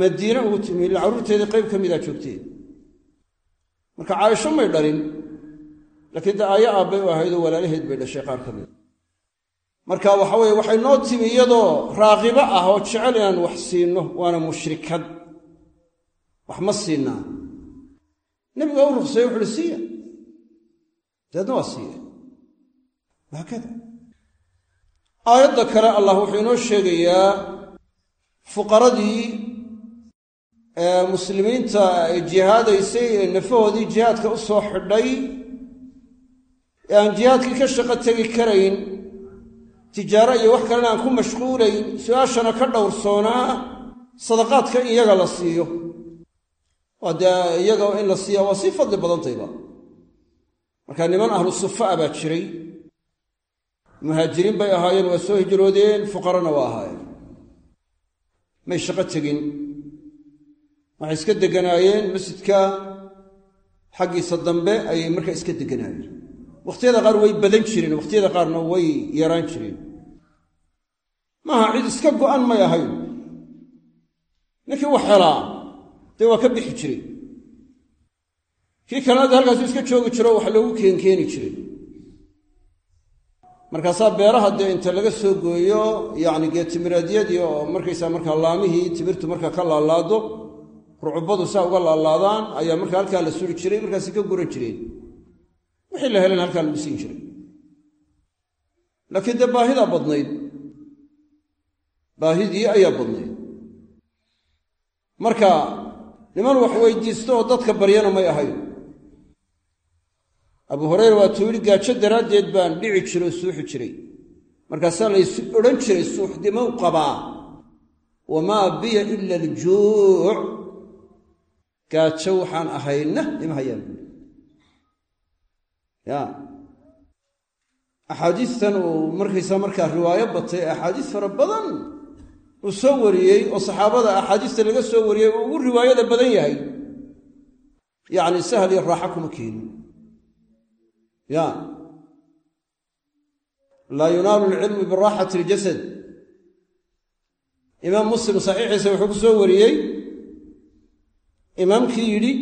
madiine ugu timi. Illa carruurteedii qayb ka midaa joogteen marka caaisho may dhalin laakiin de aayo aabbay u ahayd oo walaalaheed bay dhashay qaar ka mida marka waxa weye waxay noo timi iyadoo raaqibo ah oo jecel inaan wax siinno waana mushrikad. Wax ma siinaa nebiga u ruqseeye wuxu uhi siiya. Deedna waa siiya. Wahaakada aayadda kale allah wuxuu inoo sheegayaa fuqaradii ee muslimiinta ee jihaadaysay ee nafahoodii jihaadka u soo xidhay ee aan jihaadkii ka shaqo tegi karayn tijaaro iyo wax kalena aan ku mashquulayn su'aashana ka dhowrsoonaa sadaqaadka in iyaga la siiyo. Waa dee iyaga in la siiya waa sii fadli badantayba. Marka niman ahlu sufa'a baa jiray. Muhaajiriin bay ahaayeen waa soo hijroodeen fuqarana waa ahaayeen. May shaqo tegin. Waxay iska degganaayeen masjidka xaggiisa dambe ayay markaa iska deganaayeen wakhtiyada qaar way badan jireen wakhtiyada qaarna way yaraan jireen maaha cid iska go'an may ahayn. Ninkii wax helaa dee waa ka bixi jiray. Kii kalena dee halkaasu iska joogi jiro wax loogu keenkeeni jiray. Markaasaa beeraha dee inta laga soo gooyo yacni geetimireedyadii oo markaysaa markaa laamihii timirtu markaa ka laalaado rucubadu saa uga laalaadaan ayaa markaa halkaa la suri jiray markaasi ka guran jireen wixii la helan halkaa lagu siin jiray. Laakiin dee baahidaa badnayd. Baahidii ayaa badnayd. Marka niman wax weydiisto oo dadka baryana may ahayn. Abu hureyra waatuu yidhi gaajo daraaddeed baan dhici jiro oo suuxi jiray. Markaasaa laysu odhan jiray suuxdimow qabaa. Wamaa biya ila aljuuc gaajo waxaan ahayna ima hayaan buui ya. Axaadiistan uu markaysaa markaa riwaayo batay axaadiis fara badan uu soo wariyey oo saxaabada axaadiista laga soo wariyey uu ugu riwaayada badan yahay. Yacni sahal iyo raaxo kuma keenin. Ya. Laa yunaalu alcilmu biraaxati iljasad imaam muslim saxiixiisa wuxuu ku soo wariyey. Imaamkii yidhi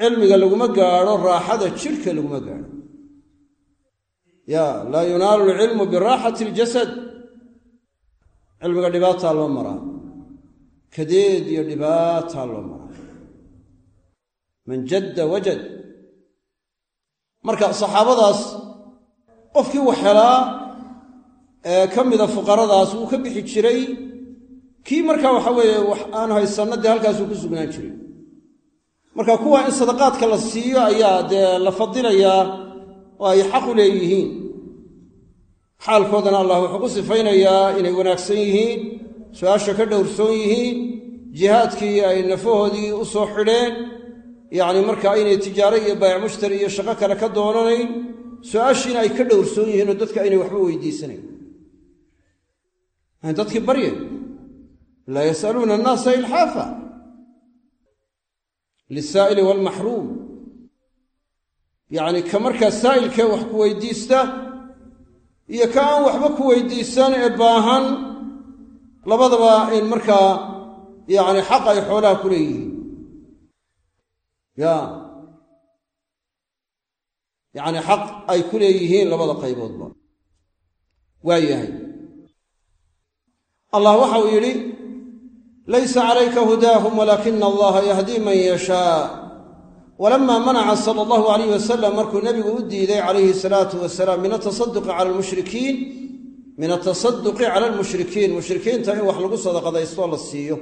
cilmiga laguma gaadho raaxada jidhka laguma gaadho. Ya laa yunaalu alcilmu biraaxati iljasad cilmiga dhibaataa loo maraa. Kadeed iyo dhibaataa loo maraa. Man jadda wajad. Marka saxaabadaas qofkii wax helaa ee ka mida fuqaradaas wuu ka bixi jiray. Kii markaa waxa weeye wax aan haysanno dee halkaasuu ku sugnaan jiray marka kuwa in sadaqaadka la siiyo ayaa dee la fadilayaa oo ay xaq u leeyihiin. Xaalkoodana allah wuxuu ku sifaynayaa inay wanaagsan yihiin su'aasha ka dhowrsoon yihiin jihaadkii ay nafahoodii u soo xidheen yacni markaa inay tijaaro iyo baayac mushtari iyo shaqo kale ka doonanayn su'aashiina ay ka dhowrsoon yihiin oo dadka aynay waxba weydiisanayn. Dadkii barye laa yasaluuna annaasa ilxaafa lisaa'ili waalmaxruum yacni ka markaa saa'ilkee wax ku weydiista iyo ka aan waxba ku weydiisan ee baahan labadaba in markaa yacni xaq ay xoolaha ku leeyihiin ya yacni xaq ay ku leeyihiin labada qayboodba waa yahay allah waxa uu yidhi laysa calayka hudaahum walaakina allaha yahdii man yashaa. Walama manaca sala allahu alayh wasalam markuu nebigu u diiday calayhi salaatu wasalaam min atasaduqi cala almushrikiin min atasaduqi cala almushrikiin mushrikiinta in wax lagu sadaqadaysto la siiyo.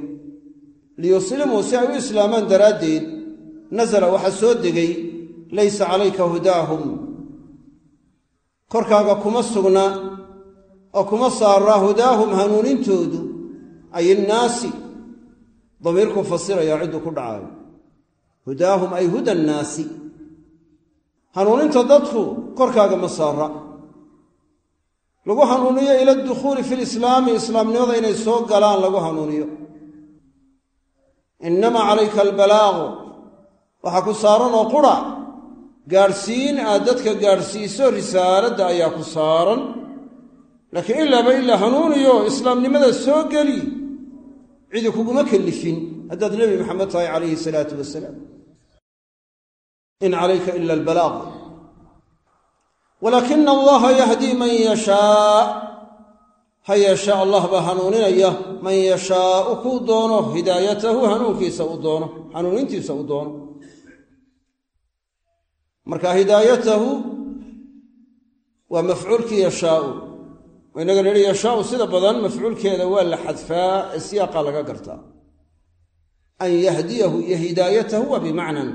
Liyuslimuu si ay u islaamaan daraaddeed nasala waxaa soo degay laysa calayka hudaahum. Korkaaga kuma sugna oo kuma saaraa hudaahum hanuunintoodu ay innaasi damiirku fasirayaa cidduu ku dhacaayo hudaahum ay huda nnaasi hanuuninta dadku korkaaga ma saara lagu hanuuniyo ila dukhuuli fi lislaami islaamnimada inay soo galaan lagu hanuuniyo. Innamaa calayka albalaaqu waxaa ku saaran oo qura. Gaadhsiin aad dadka gaadhsiiso risaaladda ayaa ku saaran. Laakiin ilaaba ilaa hanuuniyo islaamnimada soo geli cidi kuguma kellifin haddaad nebi maxamed tahay calayhi salaatu wasalaam in calayka ila albalaaq walaakina allaha yahdii man yashaa ha yeeshe allah baa hanuuninaya. Man yashaau kuu doono hidaayatahu hanuunkiisa u doono. Hanuunintiisa u doono. Marka hidaayatahu waa mafcuulkii yashaau inaga nidhi yashaau sida badan mafcuulkeeda waa la xadfaa ee siyaaqa laga gartaa. An yahdiyahu iyo hidaayatahu waa bimacnan.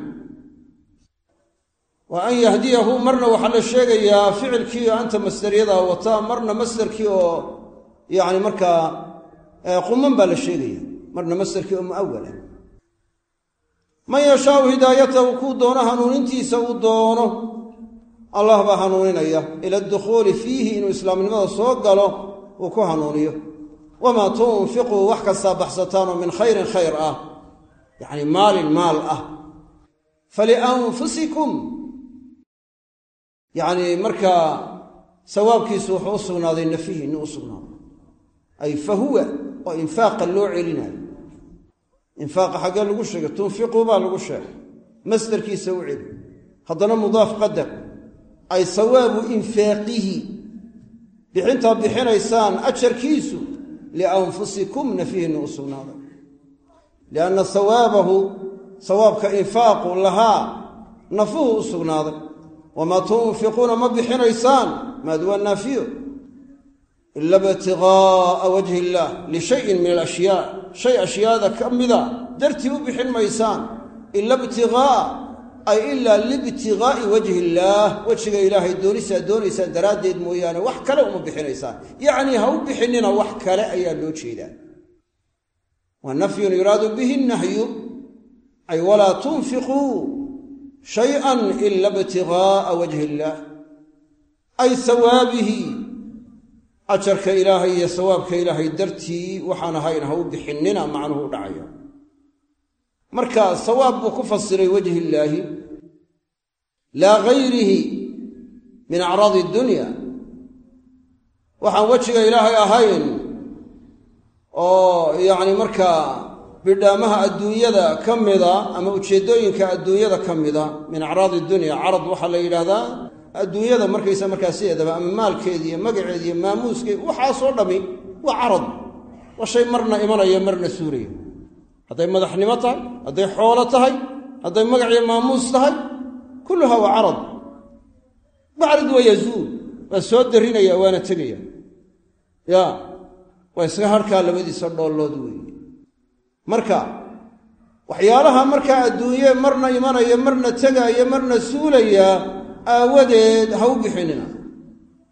Wa an yahdiyahu marna waxaa la sheegayaa ficilkii oo anta masdaryadaa wataa marna masdarkii oo yacni markaa quman baa la sheegaya. Marna masdarkii oo mu'awala man yashaau hidaayatahu kuu doono hanuunintiisa uu doono allah baa hanuuninaya. Ila adukhuuli fiihi inuu islaamnimada soo galo uu ku hanuuniyo. Wamaa tunfiquu wax kastaa baxsataanoo min khayrin khayr ah. Yacni maalin maal ah. Falianfusikum yacni markaa sawaabkiisu wuxuu u sugnaaday nafihiinni u sugnaaday. Ay fa huwa oo infaaqa loo celinayo. Infaaqa xaggee lagu sheegay tunfiquu baa lagu sheegay. Masdarkiisa u celi haddana mudaaf qadar ay sawaabu infaaqihi. Bixintaa bixinaysaan ajarkiisu lianfusikum nafihiinni u sugnaaday lianna sawaabahu sawaabka infaaqu lahaa nafuhu u sugnaaday. Wamaa tunfiquuna ma bixinaysaan maad waa naafiyo ila btiqaa'a wajhi illaah lishayin min alashyaa. Shay ashyaada ka mida dartii u bixin maysaan. Ila btiqaa'a ay ilaa libtiqaa'i wajhi illaah wejiga ilaahay doonisaa doonaysaan daraaddeed mooyaane wax kale uma bixinaysaan. Yacnii ha u bixinina wax kale ayaa loo jeedaa. Wa nafyun yuraadu bihi nahyu ay walaa tunfiquu shayئa ila btiqaa'a wajhi illaah ay sawaabihi ajarka ilaahay iyo sawaabka ilaahay dartii waxaan ahayn ha u bixinina macnuhu u dhacaya marka sawaab buu ku fasiray wajhi illaahi laa gayrihi min acraadi addunya waxaan wejiga ilaahay ahayn oo yacni markaa bidhaamaha adduunyada ka mida ama ujeeddooyinka adduunyada ka mida min acraadi dunya. Carad waxaa la yidhaahdaa adduunyada markaysa markaa sideedaba ama maalkeedi iyo magaceedi iyo maamuuskeed waxaasoo dhammi waa carad. Waa shay marna imanaya marna suuraya hadday madaxnimo tahay hadday xoolo tahay hadday magaciyo maamuus tahay kulluha waa carad. Bacrid waa yazuul waa soo darinaya waana tegaya. Ya waa iska harhkaa labadiisa dhoollood weeye. Marka waxyaalaha markaa adduunye marna imanaya marna tegaaya marna suulaya aawadeed ha u bixinina.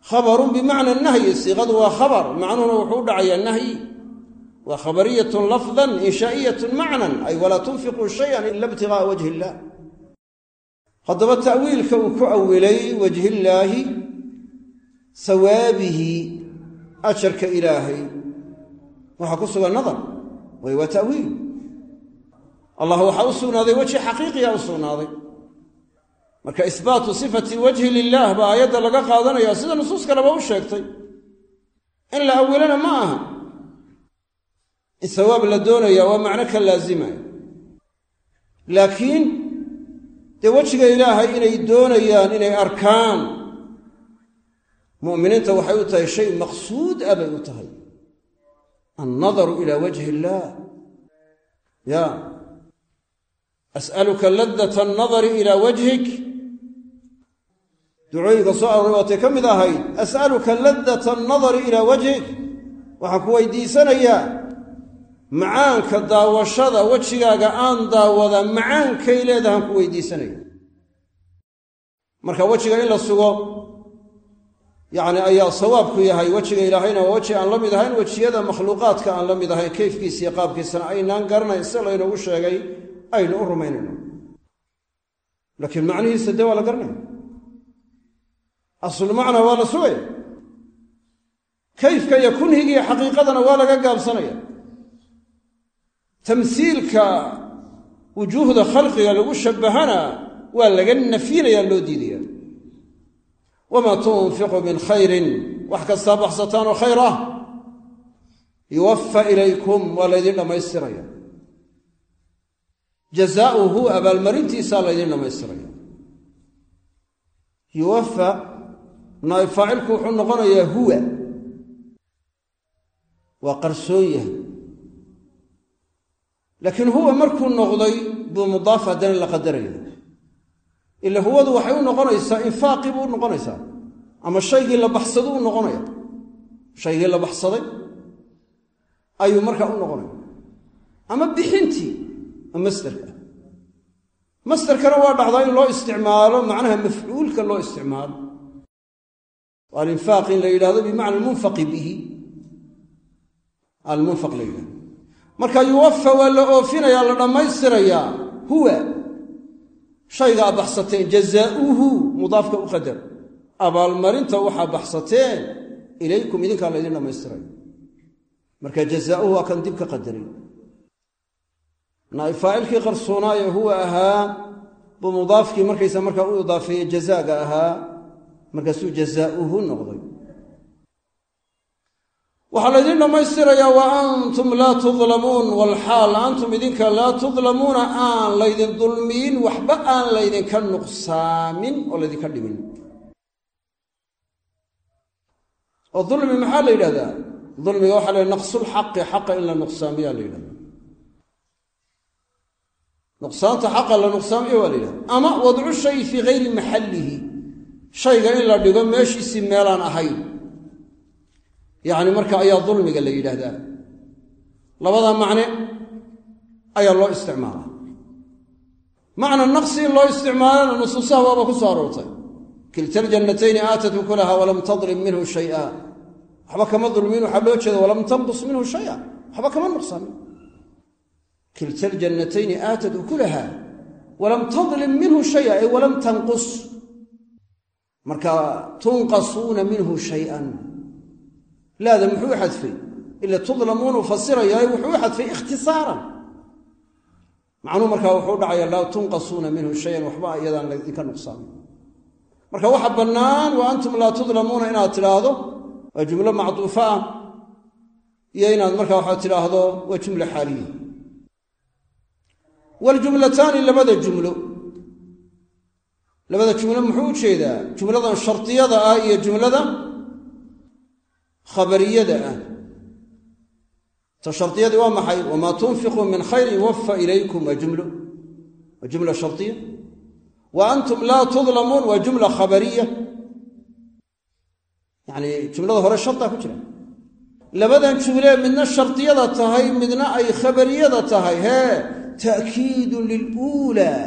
Khabarun bimacna nahyi siiqadu waa khabar. Macnuhuna wuxuu u dhacayaa nahyi waa khabariyatun lafdan inshaa'iyatun macnan ay walaa tunfiquu shayan ila ibtiqaa'a wajhi illah haddaba ta'wiilka uu ku awilay wajhillaahi sawaabihi ajarka ilaahay. Waxaa ku sugan nadar way waa ta'wiil allah waxaa u sugnaaday weji xaqiiqiya u sugnaaday. Marka isbaatu sifati wajhi lilaah baa aayadda laga qaadanaya sida nusuus kaleba u sheegtay. In la awilana ma aha sawaab la doonaya waa macno ka laazimaya laakiin dee wejiga ilaahay inay doonayaan inay arkaan mu'miniinta waxay u tahay shay maqsuud ah bay u tahay. Annadaru ilaa wajhi illaah ya as'aluka ladata annadari ilaa wajhik. Ducooyinka soo arooray waatay ka mid ahayd as'aluka ladata annadari ilaa wajhik. Waxaan ku weydiisanayaa macaanka daawashada wejigaaga aan daawada macaankay leedahaan ku weydiisanaya marka wejiga in la sugo yacni ayaa sawaabku yahay wejiga ilaahayna waa weji aan la mid ahayn wejiyada makhluuqaadka aan la mid ahayn kayfkiisa iyo qaabkiisana aynaan garanayn si laynoogu sheegay aynu u rumaynayno. Laakiin macnihiisa dee waa la garanaya aslulmacnaa waa la sugaya kayfka iyo kunhigiiyo xaqiiqadana waa laga gaabsanaya tamsiilka wujuuhda khalqiga lagu shabbahana waa laga nafyinaya loo diidaya wamaa tunfiqu min khayrin wax kastaa baxsataanoo khayr ah yuwaffa ilaykum waa laydin dhammaystiraya jazaauhu abaalmarintiisaa laydin dhammaystiraya yuwaffa naa'ib faacilku wuxuu noqonayaa huwa waa qarsoon yahay laakiin huwa markuu noqday buu mudaaf haddana la qadaraya ila huwadu waxay u noqonaysaa infaaqii buu u noqonaysaa ama shaygii la baxsadu u noqonaya. Shaygii la baxsaday ayuu markaa u noqonaya. Ama bixintii oo masderka masderkana waa dhacdaa in loo isticmaalo macnaha mafcuulka loo isticmaalo. Alinfaaq in la yidhahdo bimacna almunfaqi bihi. Almunfaq la yidhahdo marka yuwafa waa la oofinayaa la dhammaystirayaa huwa. Shaygaa baxsateen jazaauhu mudaafka u qadar. Abaalmarinta waxaa baxsateen ilaykum idinkaa laydin dhammaystiraya marka jazaauhu waa kan dib ka qadaray faacilkii qarsoonaaye huwa ahaa buu mudaafkii markaysa markaa u idaafeeye jazaaga ahaa. Markaasuu jazaauhu noqday waxaa laydin dhammaystirayaa wa antum laa tudlamuun walxaal antum idinka laa tudlamuuna aan laydin dulmiyin waxba aan laydinka nuqsaamin oo laydinka dhimin. Oo dulmi maxaa la yidhahdaa? Dulmiga waxaa la naqsulxaqi xaqa in la nuqsaamiyaa la yidhahda nuqsaanta xaqa la nuqsaamiyo waa la yidhahda ama wadcu shay fii gayri maxallihi shayga in la dhigo meeshiisii meelaan ahayn yacni marka ayaa dulmiga la yidhaahdaa. Labada macne ayaa loo isticmaalaa. Macna naqsi in loo isticmaalana nusuusaha waaba ku soo aroortay. Kilta ljannatayni aatat ukulaha walam tadlim minhu shaya. Waxba kama dulmin waxaa loo jeeda walam tanqus minhu shaya. Waxba kama nuqsaamin kilta ljannatayni aatat ukulaha walam tadlim minhu shaya ay walam tanqus. Marka tunqasuuna minhu shayan laada muxuu u xadfay ila tudlamuunu fasirayahay wuxuu u xadfay ikhtisaaran macnuu markaa wuxuu dhacaya laa tunqasuuna minhu shayan waxba iyadaan laydinka nuqsaamin marka waxa bannaan wa antum laa tudlamuuna inaad tidhaahdo waa jumlo macduufa ah iyo inaad markaa waxaad tidhaahdo waa jumla xaaliya waljumlataani labada jumlo labada jumlo muxuu u jeedaa jumladan shardiyada ah iyo jumlada khabariyada ah. Ta shardiyadii waa maxay? Wamaa tunfiquu min khayrin yuwafa ilaykum waa jumlo. Waa jumla shardiya wa antum laa tudlamuun waa jumla khabariya. Yacni jumlada hore shardaa ku jira. Labadan jumlee midna shardiyada tahay midna ay khabariyada tahay. Hee ta'kiidun liluulaa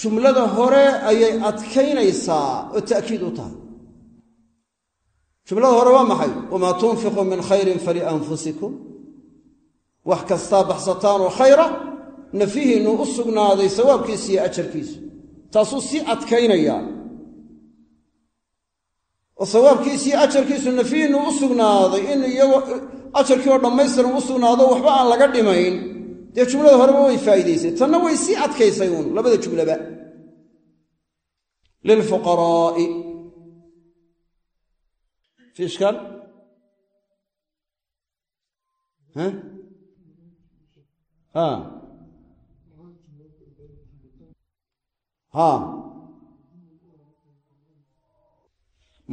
jumlada hore ayay adkaynaysaa oo ta'kiid u tahay jumlada hore waa maxay? Wamaa tunfiquu min khayrin falianfusikum wax kastaa baxsataanoo khayra nafihiinnu u sugnaaday sawaabkiisa iyo ajarkiisu taasuu sii adkaynayaa oo sawaabkiisa iyo ajarkiisu nafihiinnu u sugnaaday in iyagoo ajarkii oo dhammaystiran u sugnaado waxba aan laga dhimayn. Dee jumlada horeba way faa'iidaysay. Tanna way sii adkaysay uun labada jumlaba lilfuqaraa'i fi ishkaal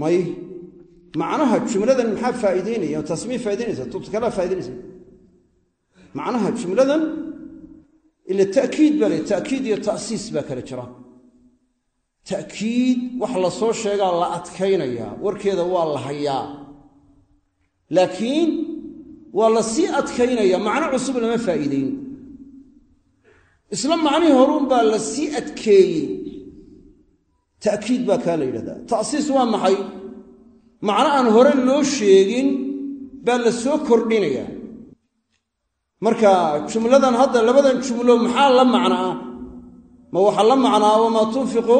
may macnaha jumladan maxaa faa'iideynaya? Taas may faa'idaynaysa tubta kalaa faa'idaynaysa macnaha jumladan ila ta'kiid baa le ta'kiid iyo ta'siis baa kala jira ta'kiid wax la soo sheegaa la adkaynayaa warkeeda waa la hayaa. Laakiin waa la adkaynaya macno cusub lama faa'iideyn isla macnihii horuun baa la sii adkeeyey. Ta'kiid baa kaa la yidhahdaa. Ta'siis waa maxay? Macno aan hore loo sheegin baa la soo kordhinaya marka jumladan hadda labadan jumlo maxaa la macno ah ma waxaa la macnaa wamaa tunfiqu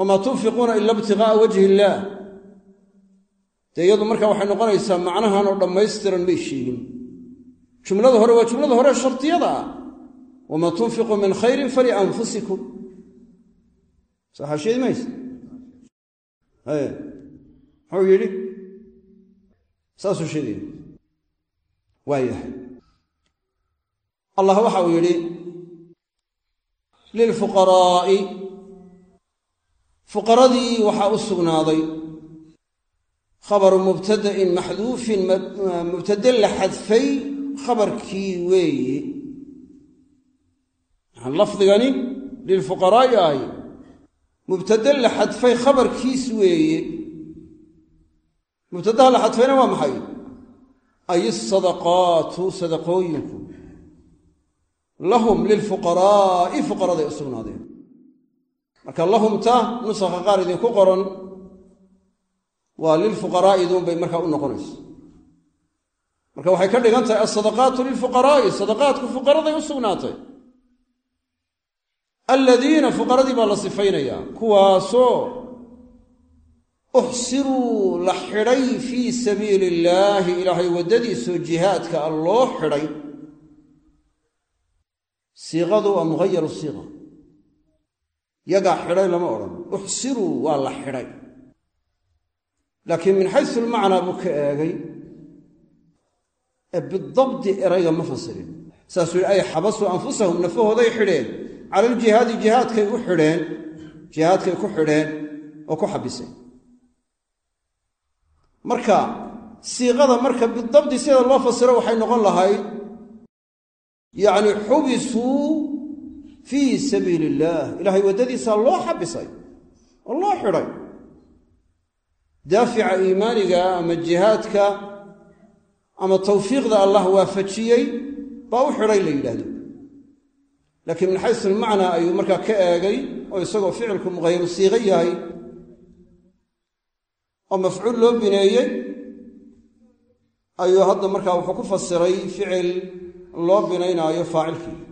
wamaa tunfiquuna ila ibtiqaa'a wajhi illaah dee iyadu marka waxay noqonaysaa macnahanoo dhammaystiran may sheegin. Jumlada hore waa jumlada hore shardiyada ah. wamaa tunfiquu min khayrin falianfusikum saxaa sheedi mayse haye muxuu yidhi? Saasuu sheegaya waayahay. Allah waxa uu yidhi lilfuqaraa'i fuqaradii waxaa u sugnaaday khabaru mubtada'in maxduufin mubtade la xadfay khabarkii weeye. Lafdigani lilfuqaraa'i ahy mubtade la xadfay khabarkiis weeye. Mubtadaha la xadfayna waa maxay? Ay isadaqaatu sadaqooyinku lahum lilfuqaraa'i fuqaraday u sugnaadeen marka lahumta nusakha qaar idinku qoran waa lilfuqaraa'i duunbay markaa u noqonaysa. Marka waxay ka dhigan tahay alsadaqaatu lilfuqaraa'i sadaqaadku fuqaraday u sugnaatay. Aladiina fuqaradii baa la sifaynayaa kuwaasoo uxsiruu la xidhay fii sabiili illaahi ilaahay waddadiisoo jihaadka loo xidhay. Siiqadu waa muhayaru siiqa yagaa xidhay lama odhan. Uxsiruu waa la xidhay laakiin min xaysu lmacnaa buu ka eegay ee bidabdi erayga ma fasirin saasuu yidhi ay xabasuu anfusahum nafahooday xidheen. Cala aljihaadi jihaadkay u xidheen. Jihaadkay ku xidheen oo ku xabiseen marka siiqada marka bidabdi sida loo fasiro waxay noqon lahayd yacni xubisuu fii sabiili illaah ilaahay waddadiisaa loo xabisay oo loo xidhay. Daafica iimaaniga ama jihaadka ama tawfiiqda allah waafajiyey baa u xidhay la yidhaahdo. Laakiin min xaysu almacnaa ayuu markaa ka eegay oo isagoo ficilku muqayru siiqo yahay oo mafcuul loo bineeyey ayuu hadda markaa wuxuu ku fasiray ficil loo binaynaayo faacilkii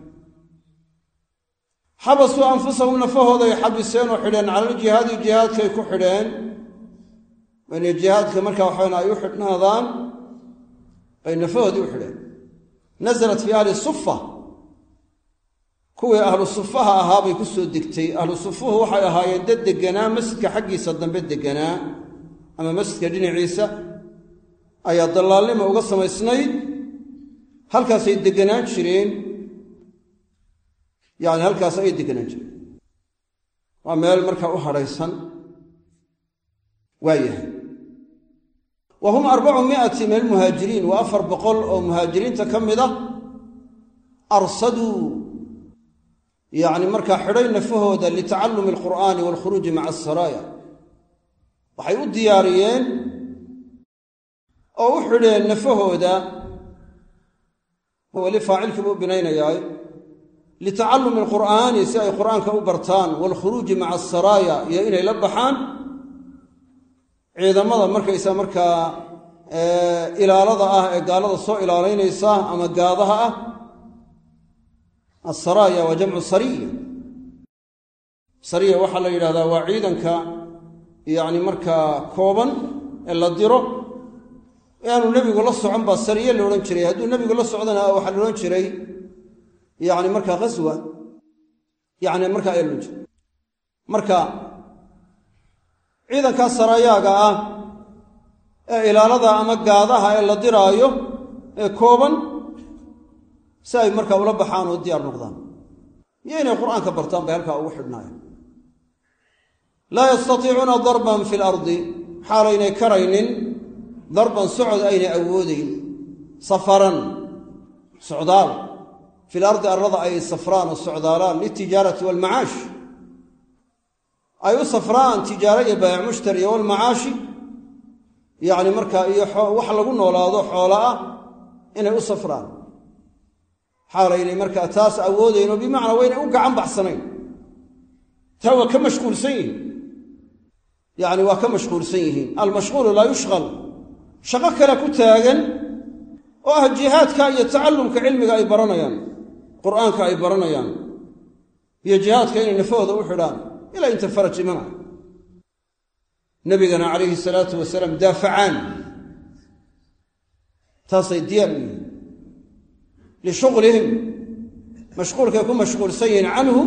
xabasuu anfusahum nafahooday xabiseen oo xidheen calaljihaadi jihaadkay ku xidheen. Inay jihaadka markaa waxayn ay u xidhnaadaan bay nafahoodii u xidheen. Nasalat fii ahli sufa. Kuwii ahlu sufaha ahaa bay ku soo degtay. Ahlu sufuhu waxay ahaayeen dad deganaa masjidka xaggiisa dambe deganaa ama masjidka dhinaciisa. Ayaa dallaalnima uga samaysnayd. Halkaasay deganaan jireen yacni halkaas ayay deganaan jireen waa meel markaa u hadhaysan waa yahay wa hum arbacu miati min almuhaajiriin waa afar boqol oo muhaajiriinta ka mid ah arsaduu yacni markaa xidhay nafahooda litacallumi alqur'aani waalkhuruuji maca asaraaya waxay u diyaariyeen oo u xidheen nafahooda. Weli faacilkii buu binaynayaa litacallumi alqur'aani si ay qur'aanka u bartaan waalkhuruuji maca asaraaya iyo inay la baxaan ciidamada markaysa markaa ilaalada ah ee gaalada soo ilaalaynaysa ama gaadaha ah asaraaya waa jamcu sariya sariya waxaa la yidhahdaa waa ciidanka yacni markaa kooban ee la diro aanu nebigu la socon baa sariye la odhan jiray hadduu nebigu la socdana waxaa la odhan jiray yacni markaa ghaswa ayaa la odhan jiray marka ciidankaa sarayaaga ah ee ilaalada ama gaadaha ee la diraayo ee kooban si ay markaa ula baxaan oo diyaar noqdaan. Iyo inay qur'aanka bartaan bay halkaa ugu xidhnaayeen. Laa yastatiicuuna darban fi lardi xaalaynay karaynin darban socod aynay awoodayn safaran socdaal fil ardi arlada ay safraan oo socdaalaan liltijaarati waalmacaash ay u safraan tijaaro iyo baayac mushtar iyo walmacaashi yacni markaa iyo wax lagu noolaado xoola ah inay u safraan xaalaynay markaa taas awoodayn oo bimacnaa waynay u gacan baxsanayn taa waa ka mashquulsan yihiin yacni waa ka mashquulsan yihiin almashquulu laa yushqal shaqo kale ku taagan oo ah jihaadka iyo tacallumka cilmiga ay baranayaan qur'aanka ay baranayaan iyo jihaadka inay nafahooda u xidhaan ilaa inta faraj imanayo nabigana calayhi salaatu wasalaam daafacaan. Taasay diyaar u yihiin. Lishuqlihim mashquulkay ku mashquulsan yihiin. Canhu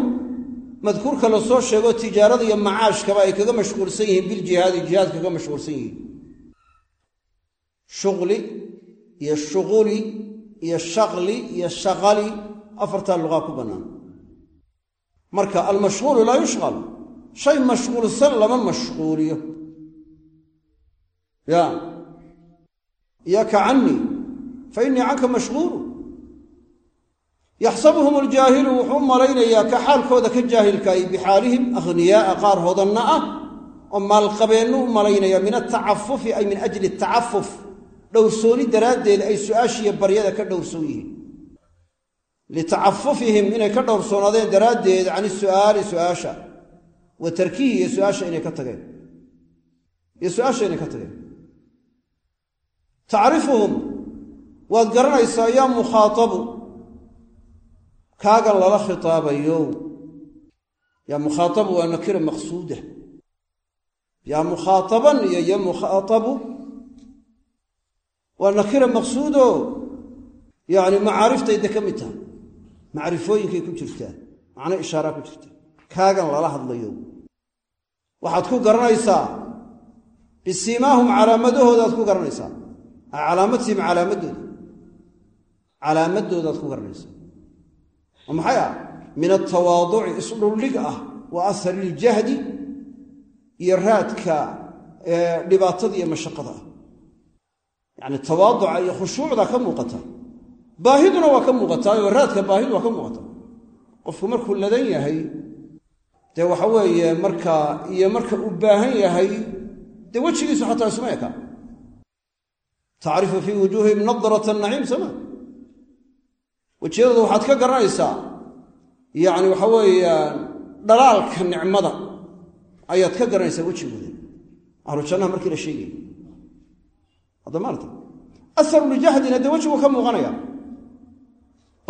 madkuurka la soo sheego tijaarada iyo macaashkaba ay kaga mashquulsan yihiin biljihaadi jihaad kaga mashquulsan yihiin. Shuqli iyo shuquli iyo shaqli iyo shaqali afartaa luqaa ku bannaan. Marka almashquulu laa yushqal. Shay mashquulsan lama mashquuliyo. Ya. Iyaka cannii fa innii canka mashquulu. Yaxsabuhum aljaahilu wuxuu u malaynayaa ka xaalkooda ka jaahilkaay bixaalihim akhniyaaa qaar hodanna ah oo maalqabeennu u malaynaya min atacafufi ay min ajli atacafuf dhowrsooni daraaddeed ay su'aashiiyo baryada ka dhowrsoon yihiin litacafufihim inay ka dhowrsoonaadeen daraaddeed can isu'aali su'aasha wa tarkihi iyo su'aasha inay ka tageen iyo su'aasha inay ka tageen tacrifuhum waad garanaysaa yaa mukhaatabu kaagan lala khitaabayo yaa mukhaatabu waa nakira maqsuuda yaa mukhaataban iyo ya mukhaatabu waa nakira maqsuudo yacni macaariftayda ka mid tahay macrifooyinkay ku jirtaa. Macno ishaaraa ku jirta. Kaagan lala hadlayo. Waxaad ku garanaysaa. Bisiimaahum calaamadahoodaad ku garanaysaa. Calaamadsiim calaamadooda calaamadoodaad ku garanaysaa. Oo maxay ah? Min altawaaduci isdhuldhig ah wa ahari iljahdi iyo raadka dhibaatada iyo mashaqada ah. Yacni tawaaduca iyo khushuucda ka muuqata baahiduna waa ka muuqataa oo raadka baahidu waa ka muuqataa. Qofku markuu ladan yahay dee waxa weeye markaa iyo marka uu baahan yahay dee wejigiisu xataa isuma eka. Tacrifu fii wujuuhihim nadrat naciim soma wejiyadooda waxaad ka garanaysaa yacni waxa weeyaan dhalaalka nicmada ayaad ka garanaysaa wejigooda. Ahlu jannaha markii la sheegaya hadda maarta aharu lijahdina dee wejigu ka muuqanaya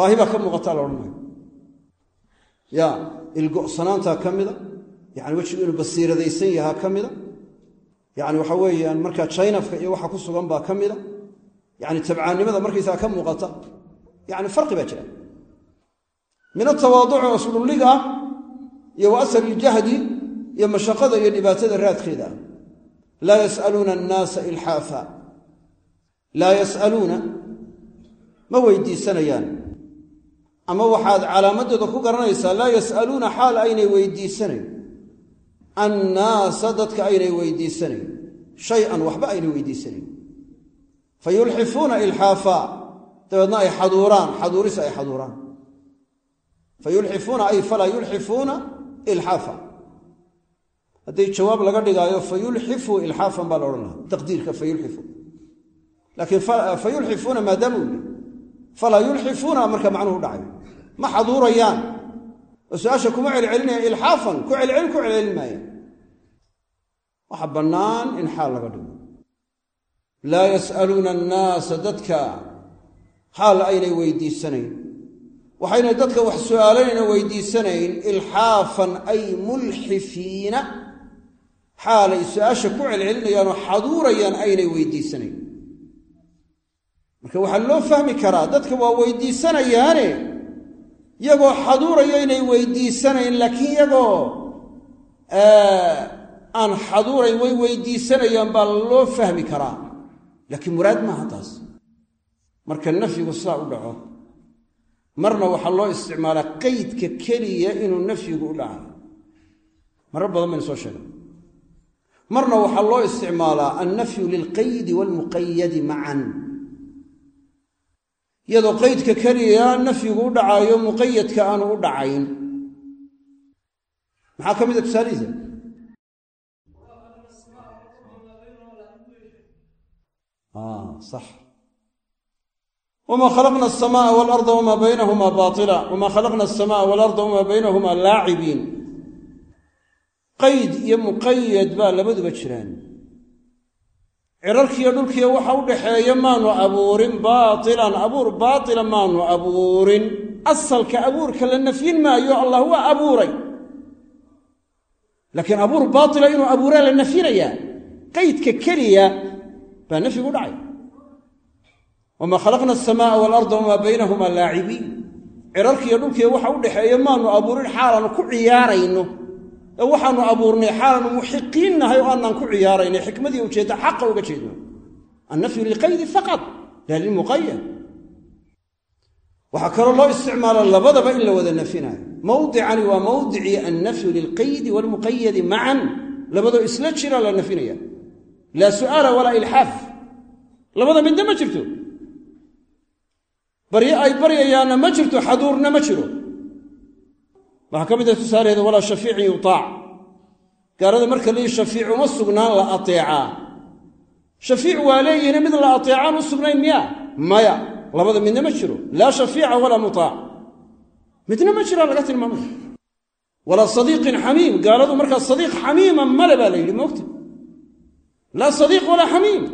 baahi baa ka muuqataa la odhanaya ya ilgo'sanaantaa ka mida yani wejigu inuu basiiradaysan yahaa ka mida yani waxa weeyaan markaa jaynafka iyo waxa ku sugan baa ka mida yani tabcaannimada markaysaa ka muuqata yani farqi baa jira. Min atawaaduci oo ah iyo wa asar iljahdi iyo mashaqada iyo dhibaatada raadkeeda ah. Laa yas'aluuna annaasa ilxaafa. Laa yas'aluuna ma weydiisanayaan ama waxaad calaamadooda ku garanaysaa laa yas'aluuna xaal aynay weydiisanayn. Annaasa dadka aynay weydiisanayn. Shay-an waxba aynay weydiisanayn. Fa yulxifuuna ilxaafa. Dabeedna ay xaduuraan xaduuris ay xaduuraan. Fa ay falaa yulxifuuna ilxaafa. Hadday jawaab laga dhigaayo fa yulxifu ilxaafan baa la odhan lahaa. Taqdiirka fa laakiin fa yulxifuuna maadaama yihi falaa yulxifuuna marka macnuhu dhacayo ma xaduurayaan. Oo su'aasha kuma celcelinayaan ilxaafan ku celcelin ku celcelin maayaan waxa bannaan in xaal laga dhigo. Laa yas'aluuna annaasa dadka. Xaal aynay weydiisanayn. Waxaynay dadka wax su'aalanayna weydiisanayn ilxaafan ay mulxifiina. Xaalay su'aasha ku celcelinayaanoo xaduurayaan aynay weydiisanayn marka waxaa loo fahmi karaa dadka waa weydiisanayaane yagoo xaduuraya inay weydiisanayn laakiin yagoo aan xaduurayn way weydiisanayaan baa loo fahmi karaa. Laakiin muraad maaha taas. Marka nafyigu sidaa u dhaco marna waxaa loo isticmaalaa qeydka keliya inuu nafyigu u dhacayo marar badan baynu soo sheegay marna waxaa loo isticmaalaa annafyu lilqaydi waalmuqayadi macan iyadoo qeydka keliya nafyigu u dhacaayo muqayadka aanu u dhacayn. Maxaa ka mid a tusaalihiisa? Sax. Wma khalaqna alsamaaa waalarda wamaa baynahuma baila wama khalaqna alsamaaa waalarda wamaa baynahuma laacibiin. Qayd iyo muqayad baa labaduba jiraan cirarkiiyo dhulkiiyo waxa u dhaxeeya maanu abuurin baatilan. Abuur baatila maanu abuurin. Asalka abuurka la nafyin maayo allah waa abuuray. Laakiin abuur baatila inuu abuuraa la nafyinayaa qaydka keliya baa nafyigu dhacay. Wamaa khalaqna alsamaaa waalarda wamaa baynahuma laacibiin. Cirarkiiyo dhulkiiyo waxa u dhaxeeya maanu abuurin xaalaanu ku ciyaarayno waxaanu abuurnay xaalaanu muxiqiinnahay oo aanaan ku ciyaaraynay. Xikmadii ujeedda xaqa uga jeedno annafyu lilqaydi faqad laa lilmuqayad waxaa kaloo loo isticmaala labadaba in la wada nafinayo. Mawdicani waa mawdicii annafyu lilqaydi waalmuqayadi macan. Labadoo isla jira la nafinaya. Laa su'aala walaa ilxaaf. Labada midna ma jirto. Baryo ay baryayaanna ma jirto xaduurna ma jiro waxaa ka mid ah tusaalaheeda walaa shafiicin yutaac. Gaalada marka leeyi shafiic uma sugnaan la ateecaa shafiic waa leeyihiin mid la ateecaan u sugnayn miya? Maya. Labada midna ma jiro. Laa shafiica walaa mutaac. Midna ma jiraan laga tilmaamay. Walaa sadiiqin xamiim. Gaaladu markaa sadiiq xamiima male baa la yidhi moogta laa sadiiq walaa xamiim.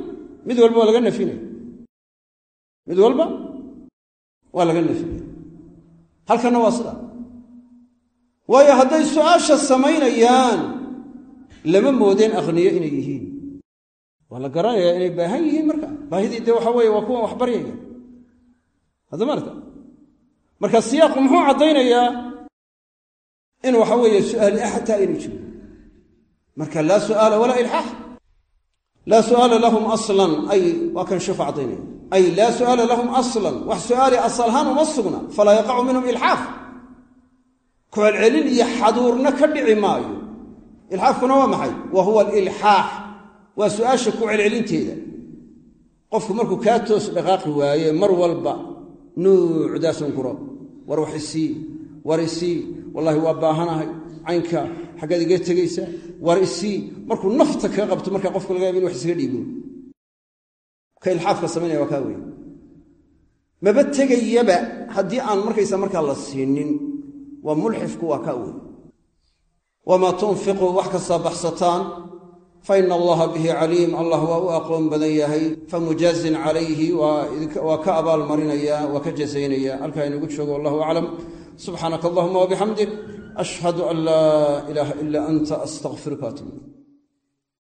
Mid walba waa laga nafinaya mid walba waa laga nafinaya halkanna waa sida waayo hadday su'aasha samaynayaan lama moodeen akhniyo inay yihiin. Waa la garanayaa inay baahan yihiin marka. Baahidii dee waxa weeye waa kuwan wax baryaya. Hadda maarta marka siyaaqu muxuu caddaynayaa in waxa weeye su'aali xataa aynu jirin marka laa su'aala walaa ilxaax laa su'aala lahum aslan ay waa kan sheikhu caddaynaya. Ay laa su'aala lahum aslan wax su'aali asalhaan uma sugna falaa yaqacu minhum ilxaaf kucelcelin iyo xaduurna ka dhici maayo. Ilxaafkuna waa maxay? Wa huwa alilxaax. Waa su'aasha ku celcelinteeda qofku markuu kaa toos dhaqaaqi waaye mar walba nuucdaasun kuro war wax isii war isii wallaahi waa baahanahay. Caynka xaggaad iga tegaysaa war isii markuu nafta kaga qabto markaa qofka laga yaba in wax isaga dhiibo ka ilxaafka samaynaya waa kaa weeye maba tegayaba haddii aan markaysa markaa la siinin waa mulxifku waa kaa wey wamaa tunfiquu wax kastaa baxsataan. Fa ina allaha bihi caliim allah waa u aqoon badan yahay. Famujaazin calayhi waa ka abaal marinaya waa ka jazaynaya halkaa inugu joogo wallahu aclam. Subxaanaka allahuma wabixamdik ashhadu an laa ilaaha ila anta astaqfiruka atub